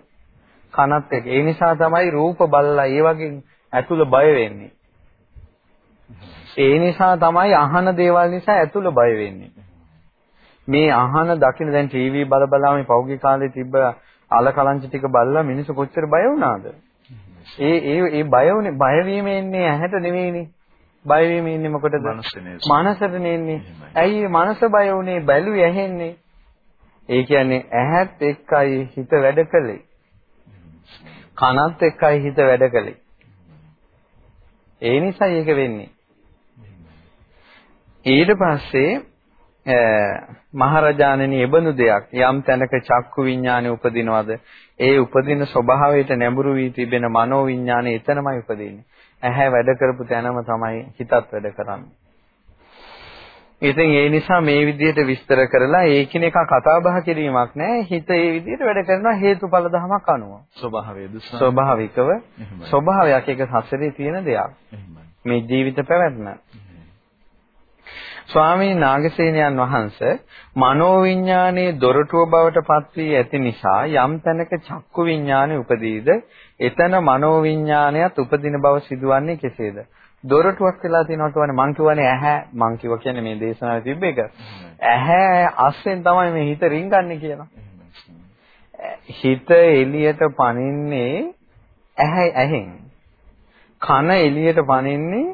කනත් එක්ක. ඒ නිසා තමයි රූප බලලා ඒ වගේ ඇතුළ බය වෙන්නේ. ඒ නිසා තමයි අහන දේවල් නිසා ඇතුළ බය වෙන්නේ. මේ අහන දකින්න දැන් ටීවී බල බලා මේ පෞද්ගලික කාලේ තිබ්බ අලකලංච ටික බලලා මිනිස්සු කොච්චර බය වුණාද? ඒ ඒ ඒ බය වුනේ බය වීම එන්නේ ඇහැට නෙවෙයිනේ. බය වීම ඉන්නේ මොකටද? මනසට නෙන්නේ. ඇයි මනස බය වුනේ? බැලුවේ ඇහෙන්නේ. ඒ කියන්නේ ඇහත් එක්කයි හිත වැඩ කළේ. කනත් එක්කයි හිත වැඩ කළේ. ඒ නිසා ඒක වෙන්නේ. ඊට පස්සේ මහරජාණෙනි එබඳු දෙයක් යම් තැනක චක්කු විඥානෙ උපදිනවද ඒ උපදින ස්වභාවයට නැඹුරු වී තිබෙන මනෝ විඥානෙ එතනමයි උපදින්නේ. ඇහැ වැඩ කරපු තැනම තමයි හිතත් වැඩ කරන්නේ. ඉතින් ඒ නිසා මේ විදිහට විස්තර කරලා ඒකිනෙක කතා බහ කිරීමක් නෑ හිත ඒ විදිහට වැඩ කරනවා හේතුඵල ධමයක් අනුව. ස්වභාවයද ස්වභාවිකව ස්වභාවයක් එක හසරේ තියෙන දෙයක්. මේ ජීවිත පැවැත්ම ස්වාමීන් නාගසේනයන් වහන්සේ මනෝවිඤ්ඤාණයේ දොරටුව බවට පත් වී ඇති නිසා යම් තැනක චක්කු විඤ්ඤාණය උපදීද එතන මනෝවිඤ්ඤාණයත් උපදින බව සිදුවන්නේ කෙසේද? දොරටුවක් වෙලා තියෙනවා කියන්නේ මං කියවනේ ඇහැ මං කිව්ව කියන්නේ මේ දේශනාවේ තිබ්බ එක. ඇහැ අස්සෙන් තමයි මේ හිත රින්ගන්නේ කියලා. හිත එළියට පනින්නේ ඇහැ ඇහෙන්. කන එළියට පනින්නේ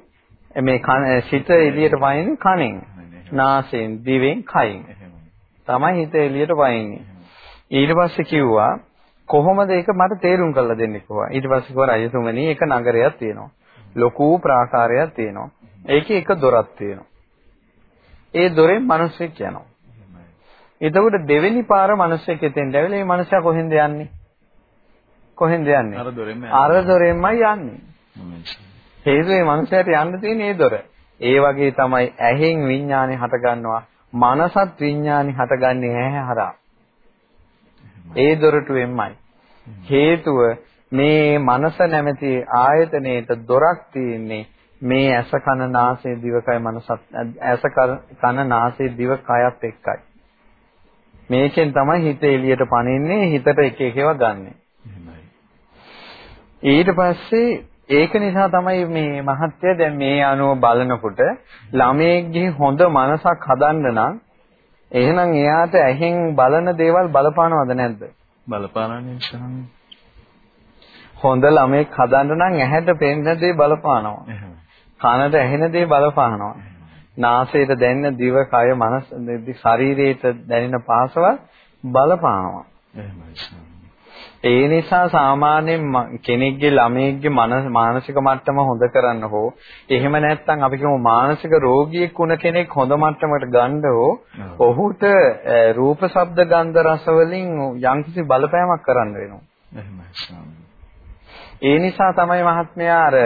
මේ සිත එළියට පනින්නේ කනෙන්, නාසයෙන්, දිවෙන්, කයින්. තමයි හිත එළියට පනින්නේ. ඊට පස්සේ කිව්වා කොහොමද ඒක මට තේරුම් කරලා දෙන්නේ කොහොමද? ඊට පස්සේ කිව්වා රජතුමනි එක නගරයක් තියෙනවා. ලොකු ප්‍රාකාරයක් තියෙනවා. ඒකේ එක දොරක් තියෙනවා. ඒ දොරෙන් මිනිස්සෙක් යනවා. එතකොට දෙවෙනි පාර මිනිස්සෙක් එතෙන්ට ඇවිල්ලා මේ මිනිසා කොහෙන්ද යන්නේ? කොහෙන්ද යන්නේ? අර දොරෙන්මයි යන්නේ. හේතුවේ මනුස්සයට යන්න තියෙන ඒ දොර. ඒ වගේ තමයි ඇහෙන් විඥානේ හටගන්නවා. මනසත් විඥානේ හටගන්නේ ඇහැ හරහා. ඒ දොරටුවෙන්මයි. හේතුව මේ මනස නැමැති ආයතනයේට දොරක් තියෙන්නේ මේ ඇස කන නාසය දිවකය මනසත් ඇස කන නාසය දිවකයත් එක්කයි. මේකෙන් තමයි හිත එළියට පනින්නේ හිතට එක එකව ගන්නෙ. ඊට පස්සේ ඒක නිසා තමයි මේ මහත්ය දැන් මේ අනුව බලනකොට ළමයෙක්ගේ හොඳ මනසක් හදන්න නම් එහෙනම් එයාට ඇහෙන් බලන දේවල් බලපානවද නැද්ද? බලපානනේ ස්වාමී. හොඳ ළමෙක් හදන්න නම් ඇහැට පෙනෙන දේ බලපානවා. කනට ඇහෙන දේ බලපානවා. නාසයට දැනෙන දිව, කය, මනස, ශරීරයට දැනෙන පාසවල් බලපානවා. ඒ නිසා සාමාන්‍යයෙන් කෙනෙක්ගේ ළමයෙක්ගේ මානසික මට්ටම හොඳ කරන්න හෝ එහෙම නැත්නම් අපි කියමු මානසික රෝගියෙක් වුණ කෙනෙක් හොඳ මට්ටමකට ගන්න හෝ ඔහුට රූප ශබ්ද ගන්ධ රස වලින් යම්කිසි බලපෑමක් කරන්න වෙනවා. ඒ නිසා තමයි මහත්මයා අර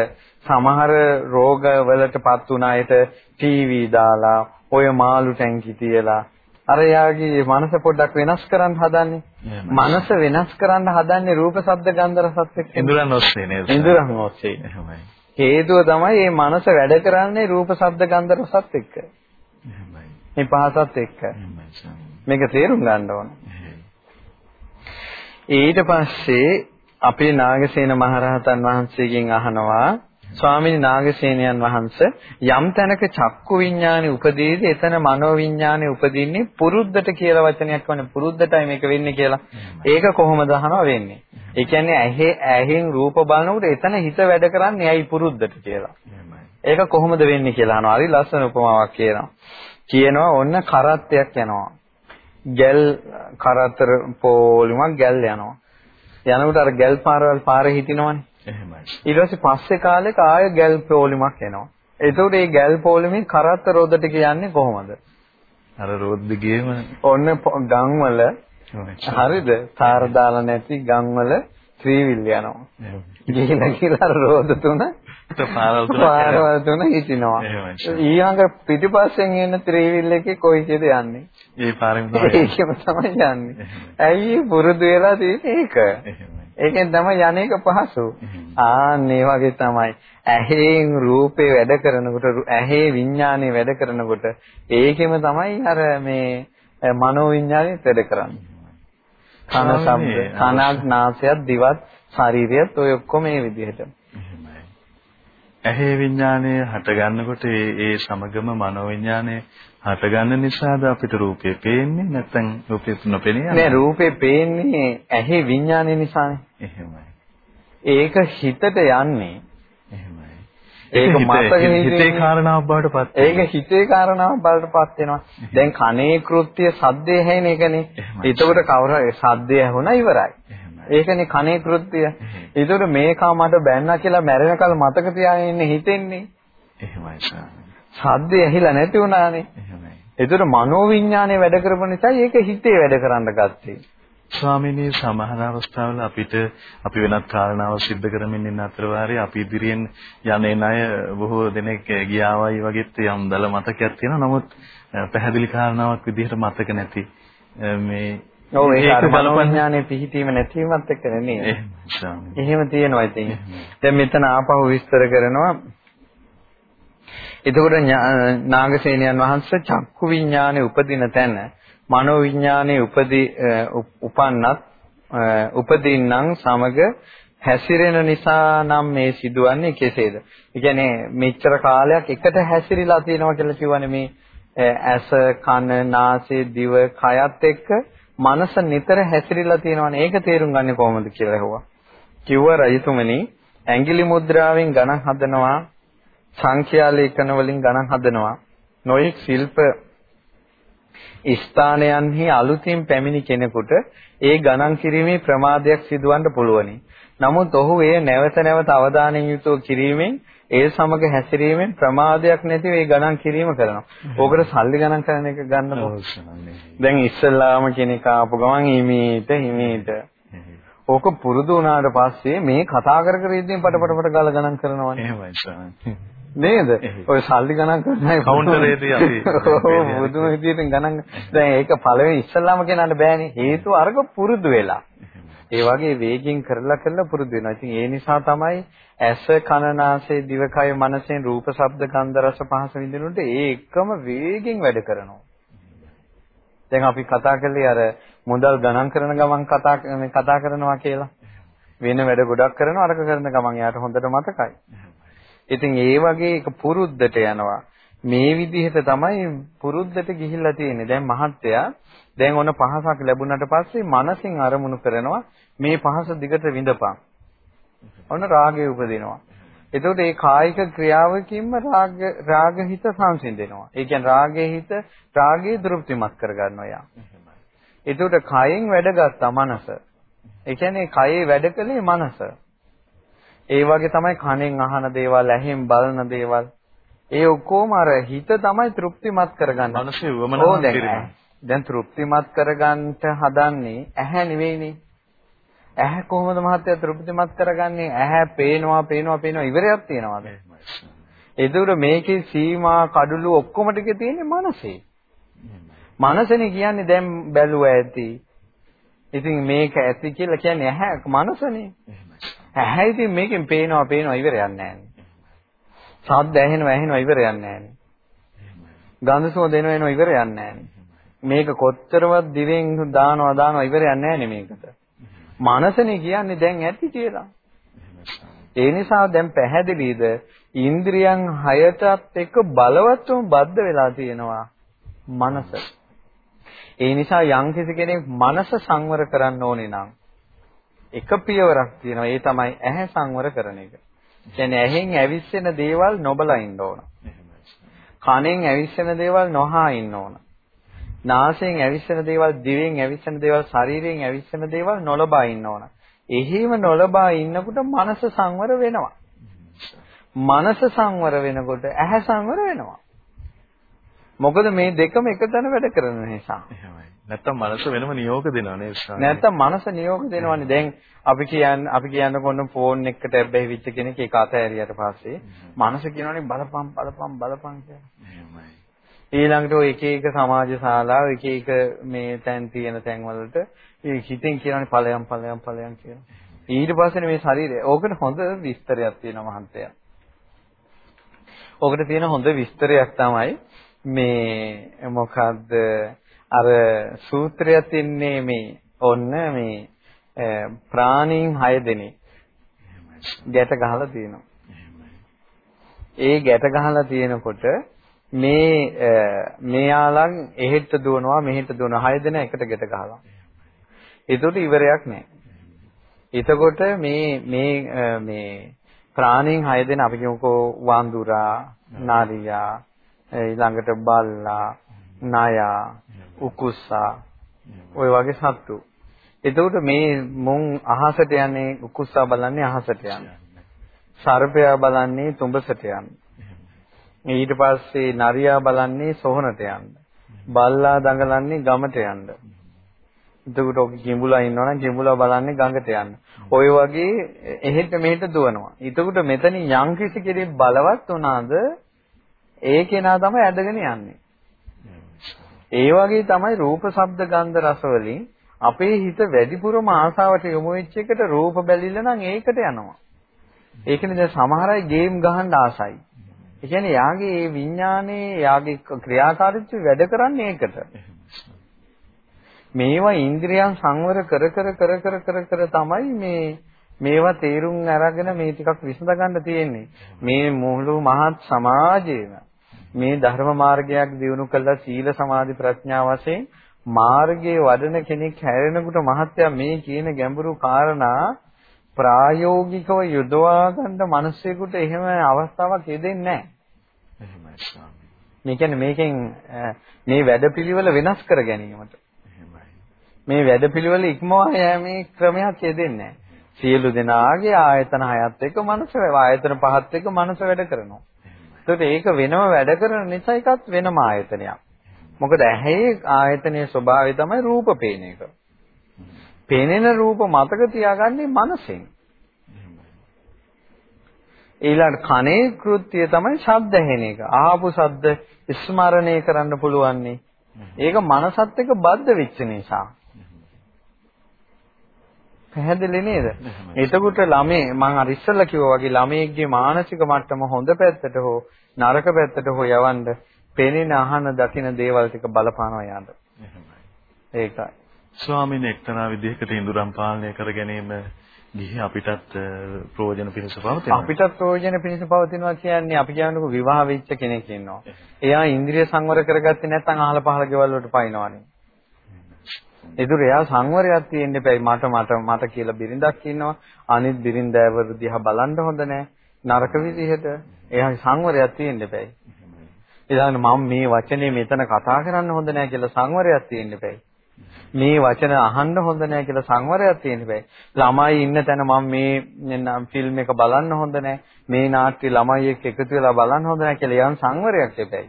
සමහර රෝග වලටපත් වුණ අයට ටීවී දාලා ඔය මාළු ටැංකි තියලා අර යාගේ මනස පොඩ්ඩක් වෙනස් කරන්න හදන්නේ. මනස වෙනස් කරන්න හදන්නේ රූප, ශබ්ද, ගන්ධ, රසත් එක්ක. ඉඳුරන් ඔස්සේ නේද? ඉඳුරන් ඔස්සේ. එහෙමයි. හේතුව තමයි මේ මනස වැඩ කරන්නේ රූප, ශබ්ද, ගන්ධ, රසත් එක්ක. එහෙමයි. මේ පහසත් එක්ක. මේක තේරුම් ගන්න ඕන. ඊට පස්සේ අපේ නාගසේන මහරහතන් වහන්සේගෙන් අහනවා ස්වාමීන් නාගසේනයන් වහන්සේ යම් තැනක චක්කු විඥානේ උපදීද එතන මනෝ විඥානේ උපදින්නේ පුරුද්දට කියලා වචනයක් වනේ පුරුද්දටයි මේක වෙන්නේ කියලා. ඒක කොහොමද අහනවා වෙන්නේ? ඒ කියන්නේ ඇහි ඇහෙන් රූප බලනකොට එතන හිත වැඩ කරන්නේ ඇයි පුරුද්දට කියලා. ඒක කොහොමද වෙන්නේ කියලා අහනවා. හරි ලස්සන උපමාවක් කියනවා. කියනවා ඔන්න කරත්තයක් යනවා. ගැල් කරතර පොලිමක් ගැල් යනවා. යනකොට අර ගැල් පාරවල් පාරේ හිටිනවනේ. එහෙමයි. ඊට පස්සේ පස්සේ කාලෙක ආය ගැල් පොලිමක් එනවා. එතකොට මේ ගැල් පොලිමේ කරත්ත රොදට කියන්නේ කොහොමද? අර රොද්ද ගේම ඔන්න ගම්වල හරිද? තාර දාලා නැති ගම්වල ත්‍රිවිල් යනවා. ගිහිලා කියලා රෝද තුන පාරවල් තුන හිටිනවා. ඊළඟ පිටිපස්සෙන් එන ත්‍රිවිල් එකේ කොයිද යන්නේ? ඒ පාරෙන් තමයි. ඒකම තමයි යන්නේ. ඇයි පුරුදු වෙලා තියෙන්නේ ඒක? ඒකෙන් තමයි යන්නේක පහසු. ආන් ඒ වගේ තමයි. ඇහෙන් රූපේ වැඩ කරනකොට ඇහි විඥානේ වැඩ කරනකොට ඒකෙම තමයි අර මේ මනෝ විඥානේ වැඩ කරන්නේ. කන ශබ්ද, කනක්, නාසයක්, දිවත්, ශරීරයත් ඔය ඔක්කොම මේ විදිහට. ඇහි විඥානය හට ගන්නකොට ඒ ඒ සමගම මනෝ විඥානය හටගන්න නිසාද අපිට රූපේ පේන්නේ? නැත්නම් රූපේ නොපෙනේ නෑ රූපේ පේන්නේ ඇහි විඥානය නිසානේ. එහෙමයි. ඒක හිතට යන්නේ. එහෙමයි. ඒක මතක හිතේ කාරණාවක් බවට පත් ඒක හිතේ කාරණාවක් බවට පත් වෙනවා. දැන් කනේ කෘත්‍ය සද්දේ හැෙන එකනේ. එතකොට කවුරු සද්දේ ඇහුණා ඉවරයි ඒකනේ කනේ කෘත්‍ය එතකොට මේකා මට බැන්නා කියලා මැරෙනකල් මතක තියාගෙන ඉන්නේ හිතෙන්නේ එහෙමයි සාමි සද්දේ ඇහිලා නැති වුණානේ. එහෙමයි. ඒතර මනෝවිඤ්ඤාණය වැඩ කරපු නිසා ඒක හිතේ වැඩ කරන්න ගත්තේ. ස්වාමිනී සමහර අවස්ථාවල අපිට අපි වෙනත් කාරණාවක් සිද්ධ කරමින් ඉන්න අතර වාරේ අපි ඉදිරියෙන් යන්නේ නැය බොහෝ දෙනෙක් ගියාවයි වගේත් යම් දල මතකයක් තියෙනවා. නමුත් පැහැදිලි කාරණාවක් විදිහට මතක නැති මේ ඔව් ඒක බලපඥානේ පිහිටීම නැතිවීමත් එක්ක නෙමෙයි. එහෙම තියෙනවා ඉතින්. දැන් මෙතන ආපහු විස්තර කරනවා එතකොට නාගසේනයන් වහන්සේ චක්කු විඥානේ උපදින තැන මනෝ විඥානේ උපදී උපන්නත් උපදින්නම් සමග හැසිරෙන නිසා නම් මේ සිදුවන්නේ කෙසේද? ඒ කියන්නේ මෙච්චර කාලයක් එකට හැසිරීලා තියෙනවා කියලා කියවනේ මේ ඇස, කන, නාසය, දිව, කයත් එක්ක මනස නිතර හැසිරීලා තියෙනවනේ. ඒක තේරුම් ගන්නේ කොහොමද කියලා ඇහුවා. කිව්ව රජතුමනි ඇඟිලි මුද්‍රාවෙන් ගණන් හදනවා සංඛ්‍යා ලේඛන වලින් ගණන් හදනවා. නොයෙක් ශිල්ප ස්ථානයන්හි අලුතින් පැමිණි කෙනෙකුට ඒ ගණන් කිරීමේ ප්‍රමාදයක් සිදුවන්න පුළුවනි. නමුත් ඔහු එය නැවත නැවත අවධානයෙන් යුතුව කිරීමෙන් ඒ සමග හැසිරීමෙන් ප්‍රමාදයක් නැතිව ඒ ගණන් කිරීම කරනවා. ඕකට සල්ලි ගණන් කරන එක ගන්න දැන් ඉස්සල්ලාම කෙනෙක් ආපු ගමන් හිමීට හිමීට ඕක පුරුදු වුණාට පස්සේ මේ කතා කර කර ඉඳන් පට පට ගාලා ගණන් කරනවානේ. එහෙමයි නේද? ඔය සල්ලි ගණන් කරන්නේ කවුන්ටරේදී අපි බුදුම විදියට ගණන් දැන් ඒක පළවෙනි ඉස්සල්ලාම කියනන්න බෑනේ. හේතුව අරක පුරුදු වෙලා. ඒ වගේ වේගින් කරලා කරලා පුරුදු වෙනවා. ඉතින් ඒ නිසා තමයි ඇස කන නාසය දිවකය මනසෙන් රූප ශබ්ද ගන්ධ රස පහස විඳිනුට ඒ එකම වේගින් වැඩ කරනවා. දැන් අපි කතා කළේ අර මුදල් ගණන් කරන ගමන් කතා කතා කරනවා කියලා. වෙන වැඩ ගොඩක් කරනවා අරක කරන ගමන් යාට හොඳට මතකයි. ඉතින් ඒ වගේ එක පුරුද්දට යනවා. මේ විදිහට තමයි පුරුද්දට ගිහිල්ලා තියෙන්නේ. දැන් මහත්තයා දැන් ඔන්න පහසක් ලැබුණාට පස්සේ මනසින් අරමුණු කරනවා මේ පහස දිගට විඳපන්. ඔන්න රාගය උපදිනවා. එතකොට මේ කායික ක්‍රියාවකින්ම රාග රාගහිත සංසිඳෙනවා. ඒ කියන්නේ රාගයේ හිත රාගයේ තෘප්තිමත් කරගන්නවා යා. එතකොට කයෙන් වැඩගත්තා මනස. ඒ කියන්නේ කයේ වැඩ කළේ මනස. ඒ වගේ තමයි කනෙන් අහන දේවල්, ඇහෙන් බලන දේවල්. ඒ ඔක්කොම අර හිත තමයි තෘප්තිමත් කරගන්නේ. මනසේ වමනාව දැන් තෘප්තිමත් කරගන්න හදන්නේ ඇහැ නෙවෙයිනේ. ඇහැ කොහොමද මහත්තයා තෘප්තිමත් කරගන්නේ? ඇහැ පේනවා, පේනවා, පේනවා ඉවරයක් තියනවාද? ඒදුර මේකේ සීමා කඩළු ඔක්කොම ටික තියෙන්නේ මනසේ. මනසනේ කියන්නේ දැන් බැලුවා ඇති. ඉතින් මේක ඇති කියලා කියන්නේ ඇහැ මනසනේ. ඇහැ ඉතින් මේකෙන් පේනවා, පේනවා ඉවරයක් නැහැ. ශබ්ද ඇහෙනවා, ඇහෙනවා ඉවරයක් නැහැ. ගන්ධ සුවඳ එනවා, එනවා ඉවරයක් නැහැ. මේක කොච්චරවත් දිවෙන් දානවා, දානවා ඉවරයක් නැහැ මේකට. මනසනේ කියන්නේ දැන් ඇති කියලා. ඒ නිසා දැන් පැහැදිලිද ඉන්ද්‍රියන් හයටත් එක්ක බලවත්වම බද්ධ වෙලා තියෙනවා මනස. ඒ නිසා යම් කෙනෙක් මනස සංවර කරන්න ඕනේ නම් එක පියවරක් තියෙනවා ඒ තමයි ඇහැ සංවර කරන එක. කියන්නේ ඇහෙන් ඇවිස්සෙන දේවල් නොබලා ඉන්න ඕන. කනෙන් ඇවිස්සෙන දේවල් නොහා ඉන්න ඕන. නාසයෙන් ඇවිස්සෙන දේවල්, දිවෙන් ඇවිස්සෙන දේවල්, ශරීරයෙන් ඇවිස්සෙන දේවල් නොලබා ඉන්න ඕන. එහිම නොලබා ඉන්නකොට මනස සංවර වෙනවා. මනස සංවර වෙනකොට ඇහැ සංවර වෙනවා. මොකද මේ දෙකම එකතැන වැඩ කරන නිසා. එහෙමයි. නැත්තම් මනස වෙනම නියෝග දෙනවා නේද? නැත්තම් මනස නියෝග දෙනවනේ. දැන් අපි කියන්නේ අපි කියන්න කොන්න ෆෝන් එකකට ඇබ්බැහි වෙච්ච කෙනෙක් ඒක අතහැරියට පස්සේ මනස කියනවනේ බලපම් බලපම් බලපම් කියලා. එහෙමයි. ඊළඟට ඔය එක එක සමාජ ශාලා එක එක මේ තැන් තියෙන තැන් වලට ඒ හිතෙන් කියනවානේ ඵලයන් ඵලයන් ඵලයන් කියලා. ඊට පස්සේ මේ ශරීරය. ඕකට හොඳ විස්තරයක් තියෙනවා මහන්තයා. ඕකට තියෙන හොඳ විස්තරයක් තමයි මේ මොකද්ද? අර සූත්‍රය තින්නේ මේ ඔන්න මේ ප්‍රාණීන් 6 දෙනෙක්. ගැට ගහලා තියෙනවා. ඒ ගැට ගහලා තියෙනකොට මේ මෙයාලන් එහෙට දුවනවා මෙහෙට දුවනවා. හය දෙනා එකට ගෙට ගහලා. ඒකට ඉවරයක් නැහැ. එතකොට මේ මේ මේ ප්‍රාණීන් හය දෙනා අපි කියමුකෝ වඳුරා, නාරියා, ඊළඟට බල්ලා, නායා, උකුස්සා ඔය වගේ සත්තු. එතකොට මේ මුන් අහසට යන්නේ උකුස්සා බලන්නේ අහසට යන්නේ. සර්පයා බලන්නේ තුඹසට යන්නේ. ඊට පස්සේ නරියා බලන්නේ සොහනට යන්න. බල්ලා දඟලන්නේ ගමට යන්න. එතකොට ඔක කිඹුලා ඉන්නවනම් කිඹුලා බලන්නේ ගඟට යන්න. ඔය වගේ එහෙට මෙහෙට දුවනවා. එතකොට මෙතනින් යම් කිසි කෙනෙක් බලවත් වුණාද ඒ කෙනා තමයි ඇදගෙන යන්නේ. ඒ වගේ තමයි රූප, ශබ්ද, ගන්ධ, රස වලින් අපේ හිත වැඩිපුරම ආසාවට යොමු වෙච්ච එකට රූප බැලිල්ල නම් ඒකට යනවා. ඒකනේ දැන් සමහර අය ගේම් ගහන්න ආසයි. ඒ කියන්නේ යාගේ මේ විඥානයේ යාගේ ක්‍රියාකාරීත්වය වැඩ කරන්නේ ඒකට. මේවා ඉන්ද්‍රියන් සංවර කර කර කර කර කර කර තමයි මේ මේවා තේරුම් අරගෙන මේ ටිකක් විසඳ ගන්න තියෙන්නේ. මේ මුළු මහත් සමාජයේම මේ ධර්ම මාර්ගයක් දියුණු කළා සීල සමාධි ප්‍රඥා වශයෙන් මාර්ගයේ වඩන කෙනෙක් හැරෙනකොට මහත්ය මේ කියන ගැඹුරු කාරණා ප්‍රායෝගිකව යොදවා ගන්න මිනිස්සුෙකුට එහෙම අවස්ථාවක් යෙදෙන්නේ නැහැ. එහෙමයි ස්වාමී. මේ කියන්නේ මේකෙන් මේ වැඩපිළිවෙල වෙනස් කර ගැනීමට. එහෙමයි. මේ වැඩපිළිවෙල ඉක්මවා යෑමේ ක්‍රමයක් යෙදෙන්නේ නැහැ. සියලු දෙනාගේ ආයතන හයත් එක්ක මනස ආයතන පහත් එක්ක මනස වැඩ කරනවා. ඒකට ඒක වෙනම වැඩ කරන නිසා එකත් වෙනම ආයතනයක්. මොකද ඇහි ආයතනයේ ස්වභාවය තමයි රූප පේන එක. පෙනෙන රූප මතක තියාගන්නේ මනසෙන්. ඊළඟ කනේ කෘත්‍යය තමයි ශබ්ද ඇහෙන එක. ආපු ශබ්ද ස්මරණය කරන්න පුළුවන් ඒක මනසත් එක්ක බද්ධ වෙච්ච නිසා. පැහැදිලි නේද? එතකොට ළමේ මම අර ඉස්සෙල්ලා කිව්වා වගේ ළමයේගේ මානසික මට්ටම හොඳ පැත්තට හෝ නරක පැත්තට හෝ යවන්න පෙනෙන අහන දකින දේවල් ටික බලපානවා යන්න. ඒකයි. ස්වාමීන් එක්තරා විදිහකට ඉඳුරම් පාලනය කර ගැනීම ගිහි අපිටත් ප්‍රයෝජන පිණිස පවතිනවා. අපිටත් ප්‍රයෝජන පිණිස පවතිනවා කියන්නේ අපි කියන්නකො විවාහ වෙච්ච කෙනෙක් ඉන්නවා. එයා ඉන්ද්‍රිය සංවර කරගත්තේ නැත්නම් අහල පහල ගෙවල් වලට පයින්නවනේ. ඒතර එයා සංවරයක් තියෙන්න එපයි මට මට මට කියලා බිරිඳක් ඉන්නවා. අනිත් බිරිඳෑවරු දිහා බලන්න හොඳ නැහැ. නරක විදිහට. එයා සංවරයක් තියෙන්න එපයි. ඊළඟට මම මේ වචනේ මෙතන කතා කරන්න හොඳ නැහැ කියලා සංවරයක් තියෙන්න එපයි. මේ වචන අහන්න හොඳ නැහැ කියලා සංවරයක් තියෙන්න බෑ. ළමයි ඉන්න තැන මම මේ ෆිල්ම් එක බලන්න හොඳ නැහැ. මේ නාට්‍ය ළමයි එක්ක එකතු වෙලා බලන්න හොඳ නැහැ කියලා යම් සංවරයක් තිබෙයි.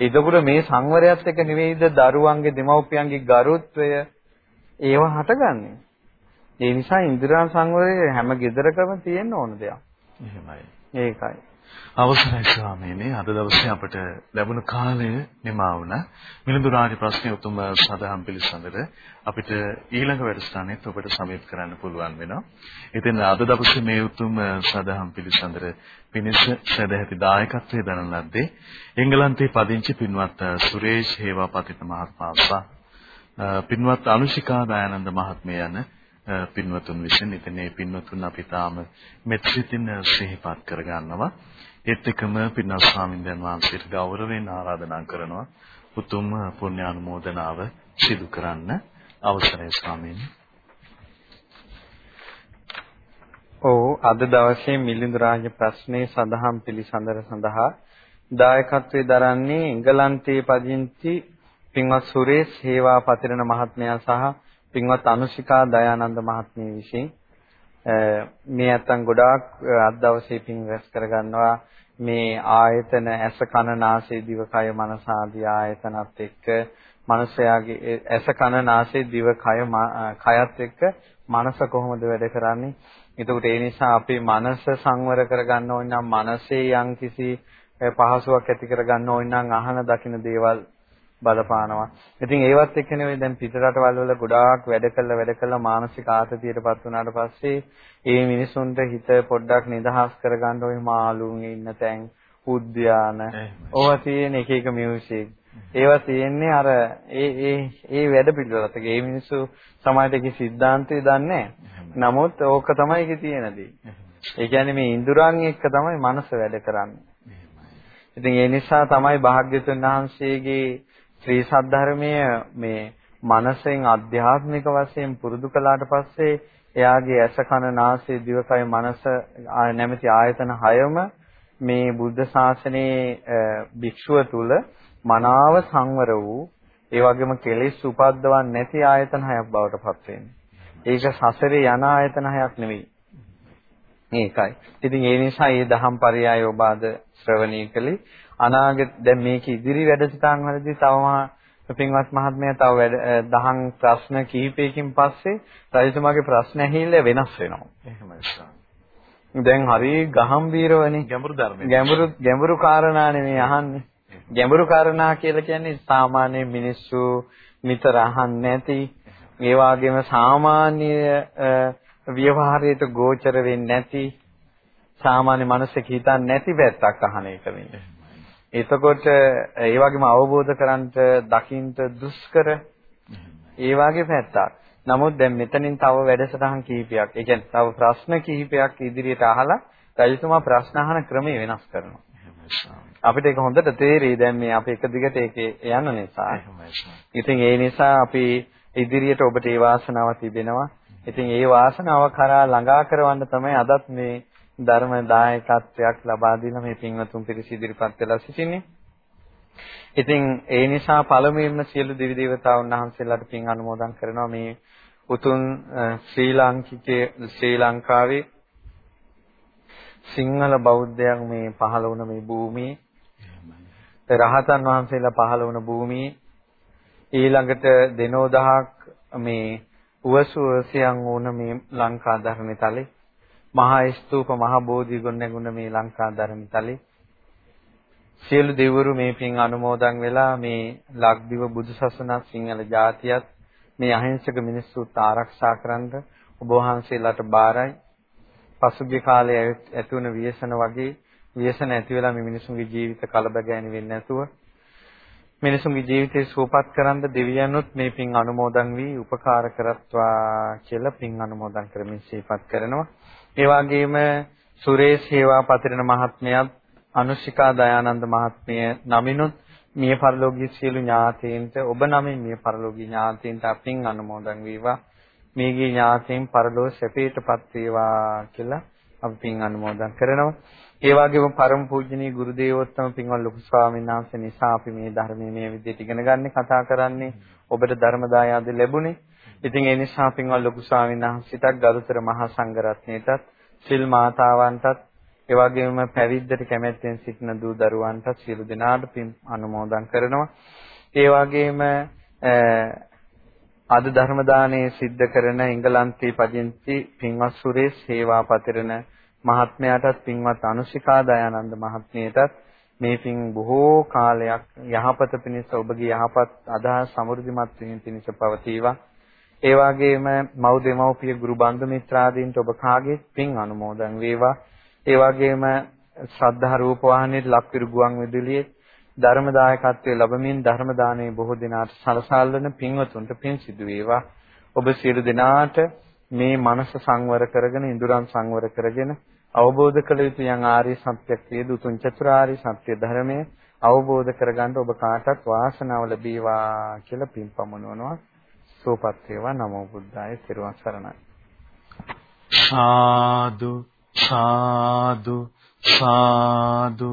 එතකොට මේ සංවරයත් එක්ක නෙවෙයිද දරුවන්ගේ දෙමව්පියන්ගේ ගරුත්වය ඒව හටගන්නේ. ඒ නිසා ඉන්ද්‍රයන් සංවරය හැම ගෙදරකම තියෙන්න ඕන දෙයක්. එහෙමයි. ඒකයි. අවසරයි ස්වාමීනි අද දවසේ අපට ලැබුණු කාලය නිමා වුණා. මිලිඳු රාජ ප්‍රශ්න උතුම් සදහම් පිළිසඳර අපිට ඊළඟ වැඩසටහනෙත් ඔබට සමීප කරන්න පුළුවන් වෙනවා. ඉතින් අද දවසේ මේ උතුම් සදහම් පිළිසඳර පිණිස සදැහැති දායකත්වයේ දරන ලද්දේ එංගලන්තයේ පදිංචි පින්වත් සුරේෂ් හේවාපතිත මහත්මයා සහ පින්වත් අනුශිකා දයානන්ද මහත්මිය යන පින්වතුන් විසින් ඉතින් මේ පින්වතුන් අපි තාම මෙත්සිතින් සිහිපත් කරගන්නවා. ඒත් එක්කම පින්වත් ස්වාමීන් වහන්සේට ගෞරවයෙන් ආරාධනා කරනවා උතුම් පුණ්‍ය අනුමෝදනාව සිදු කරන්න අවසරයි ස්වාමීන් ඔව් අද දවසේ මිලිඳු රාජ ප්‍රශ්නයේ සඳහන් පිළිසඳර සඳහා දායකත්වයේ දරන්නේ එංගලන්තයේ පදිංචි පින්වත් සුරේෂ් හේවා පතිරණ මහත්මයා සහ පින්වත් අනුශිකා දයානන්ද මහත්මිය විසින් මේ නැත්තම් ගොඩාක් අද දවසේ පින් රැස් කරගන්නවා. මේ ආයතන ඇස කන නාසය දිවකය මනස ආදී ආයතනත් එක්ක මනුෂයාගේ ඇස කන නාසය දිවකය කයත් එක්ක මනස කොහොමද වැඩ කරන්නේ? එතකොට ඒ නිසා අපි මනස සංවර කරගන්න ඕන නම් මනසේ යම්කිසි පහසුවක් ඇති කරගන්න ඕන නම් අහන දකින දේවල් බලපානවා. ඉතින් ඒවත් එක්ක නෙවෙයි දැන් පිට රටවල් වල ගොඩාක් වැඩ කළා වැඩ කළා මානසික ආතතියටපත් වුණාට පස්සේ ඒ මිනිසුන්ට හිත පොඩ්ඩක් නිදහස් කරගන්න ওই මාළුන් ඉන්න තැන් උද්‍යාන ඕවා තියෙන එක එක මියුසික් ඒවා තියෙන්නේ අර ඒ ඒ ඒ වැඩ පිළිවෙලට. ඒ මිනිස්සු සමාජයේ සිද්ධාන්තය දන්නේ නමුත් ඕක තමයි ඒකේ තියෙන දේ. ඒ කියන්නේ මේ ඉඳුරන් එක්ක තමයි මනස වැඩ කරන්නේ. ඉතින් ඒ නිසා තමයි භාග්‍යතුන් වහන්සේගේ ශ්‍රී සද්ධර්මයේ මේ මනසෙන් අධ්‍යාත්මික වශයෙන් පුරුදු කළාට පස්සේ එයාගේ ඇස කන නාසය දිවකය මනස නැමැති ආයතන හයම මේ බුද්ධ ශාසනයේ භික්ෂුව තුල මනාව සංවර වූ ඒ වගේම කෙලෙස් උපද්දවන්නේ නැති ආයතන හයක් බවට පත් වෙන්නේ. ඒක සසරේ යන ආයතන හයක් නෙවෙයි. මේකයි. ඉතින් ඒ නිසා මේ දහම් පරයය ඔබ අද ශ්‍රවණය කළේ අනාගත දැන් මේක ඉදිරි වැඩසටහන් වලදී තවම පින්වත් මහත්මයා තව වැඩ දහම් ප්‍රශ්න කිහිපයකින් පස්සේ රජතුමාගේ ප්‍රශ්න ඇහිල්ල වෙනස් වෙනවා. එහෙමයි දැන් හරි ගහම්බීරවනේ ගැඹුරු ධර්මයේ ගැඹුරු ගැඹුරු කාරණා නෙමෙයි අහන්නේ. ගැඹුරු කාරණා කියලා කියන්නේ සාමාන්‍ය මිනිස්සු නිතර අහන්නේ නැති ඒ වගේම සාමාන්‍ය ව්‍යවහාරයට ගෝචර වෙන්නේ නැති සාමාන්‍ය මනසක හිතන්නේ නැති පැත්තක් අහන එක වෙන්නේ. එතකොට ඒ වගේම අවබෝධ කරන්ට දකින්ට දුෂ්කර ඒ වගේ පැත්තක්. නමුත් දැන් මෙතනින් තව වැඩසටහන් කිහිපයක්, ඒ කියන්නේ තව ප්‍රශ්න කිහිපයක් ඉදිරියට අහලා රජතුමා ප්‍රශ්න අහන ක්‍රමය වෙනස් කරනවා. අපිට ඒක හොඳට තේරෙයි දැන් මේ අපි එක දිගට ඒකේ යන නිසා. ඉතින් ඒ නිසා අපි ඉදිරියට ඔබට ඒ වාසනාව තිබෙනවා. ඉතින් ඒ වාසනාව කරා ළඟා කරවන්න තමයි අදත් මේ ධර්ම දායකත්වයක් ලබා දීලා මේ පින්වතුන් පිරිස ඉදිරිපත් වෙලා සිටින්නේ. ඉතින් ඒ නිසා පළමුවෙන්ම සියලු දිවි දේවතාවුන් වහන්සේලාට පින් අනුමෝදන් කරනවා මේ උතුම් ශ්‍රී ලාංකිකයේ ශ්‍රී ලංකාවේ සිංහල බෞද්ධයන් මේ පහළ වුණ මේ භූමියේ රහතන් වහන්සේලා පහළ වුණ භූමියේ ඊළඟට දෙනෝ දහක් මේ උවසුවසියන් වුණ මේ ලංකා ධර්මතලේ මහා ස්තූප මහා බෝධි ගුණ ගුණ මේ ලංකා ධර්මතලේ සියලු දෙවිවරු මේ පින් අනුමෝදන් වෙලා මේ ලක්දිව බුදුසසුනක් සිංහල ජාතියත් මේ අහිංසක මිනිස්සුත් ආරක්ෂා කරන්න ඔබ වහන්සේලාට බාරයි. පසුගිය කාලේ ඇති වුණ ව්‍යසන වගේ ව්‍යසන ඇති වෙලා මේ මිනිසුන්ගේ ජීවිත කලබගෑනි වෙන්නේ නැතුව මිනිසුන්ගේ ජීවිතේ සුවපත් කරන්න දෙවියන්ොත් මේ පින් අනුමෝදන් වී උපකාර කරත්වා කියලා පින් අනුමෝදන් කරමින් සිහිපත් කරනවා ඒ වගේම සුරේෂ් හේවා පතිරණ මහත්මයාත් අනුශිකා දයානන්ද මහත්මිය නමිනුත් මිය පරලෝකීය සියලු ඥාතීන්ට ඔබ නමින් මිය පරලෝකීය ඥාතීන්ට අපින් අනුමෝදන් වේවා. මේගේ ඥාතීන් පරලෝ සැපයටපත් වේවා කියලා අපි පින් අනුමෝදන් කරනවා. ඒ වගේම පරම පූජනීය ගුරු දේවෝත්තම පින්වත් ලොකු ස්වාමීන් වහන්සේ නිසා අපි මේ ධර්මයේ මේ විදිහට ඉගෙන ගන්න කතා කරන්නේ ඔබට ධර්ම දායාද ලැබුණේ. ඉතින් ඒ නිසා පින්වත් ලොකු ස්වාමීන් වහන්සේටත් ගරුතර මහා සංඝරත්නයටත් සිල් මාතාවන්ටත් ඒ වගේම පැවිද්දට කැමැත්තෙන් සිටින දූ දරුවන්ටත් සියලු දෙනාට පින් අනුමෝදන් කරනවා. ඒ වගේම අද ධර්ම දානයේ සිද්ධ කරන එංගලන්තයේ පදිංචි පින්වත් සුරේෂ් සේවා පතිරණ මහත්මයාටත් පින්වත් අනුශිකා දයානන්ද මහත්මියටත් මේ පින් බොහෝ කාලයක් යහපත පිණිස ඔබගේ යහපත් අදහස් සමෘද්ධිමත් වීම පිණිස පවතිවා. ඒ වගේම මව් දෙමව්පිය ගුරු බන්දු මිත්‍රාදීන්ට ඔබ කාගේ පින් අනුමෝදන් වේවා. ඒ වගේම ශ්‍රද්ධා රූප වාහනයේ ලක්විරු ගුවන් විදුලියේ ධර්ම දායකත්වයේ ලැබමින් ධර්ම දානයේ බොහෝ දිනාට සලසල්වන පින්වතුන්ට පින් සිදු වේවා. ඔබ සියලු දෙනාට මේ මනස සංවර කරගෙන ඉඳුරන් සංවර කරගෙන අවබෝධ කළ යුතු යම් ආර්ය සත්‍යයක් වේද උතුම් චතුරාර්ය සත්‍ය ධර්මය අවබෝධ කරගන්න ඔබ කාටත් වාසනාව ලැබේවා කියලා පින් පමුණවනවා. සෝපත් වේවා නමෝ බුද්ධාය සිරුවන් සරණයි. සාදු සාදු සාදු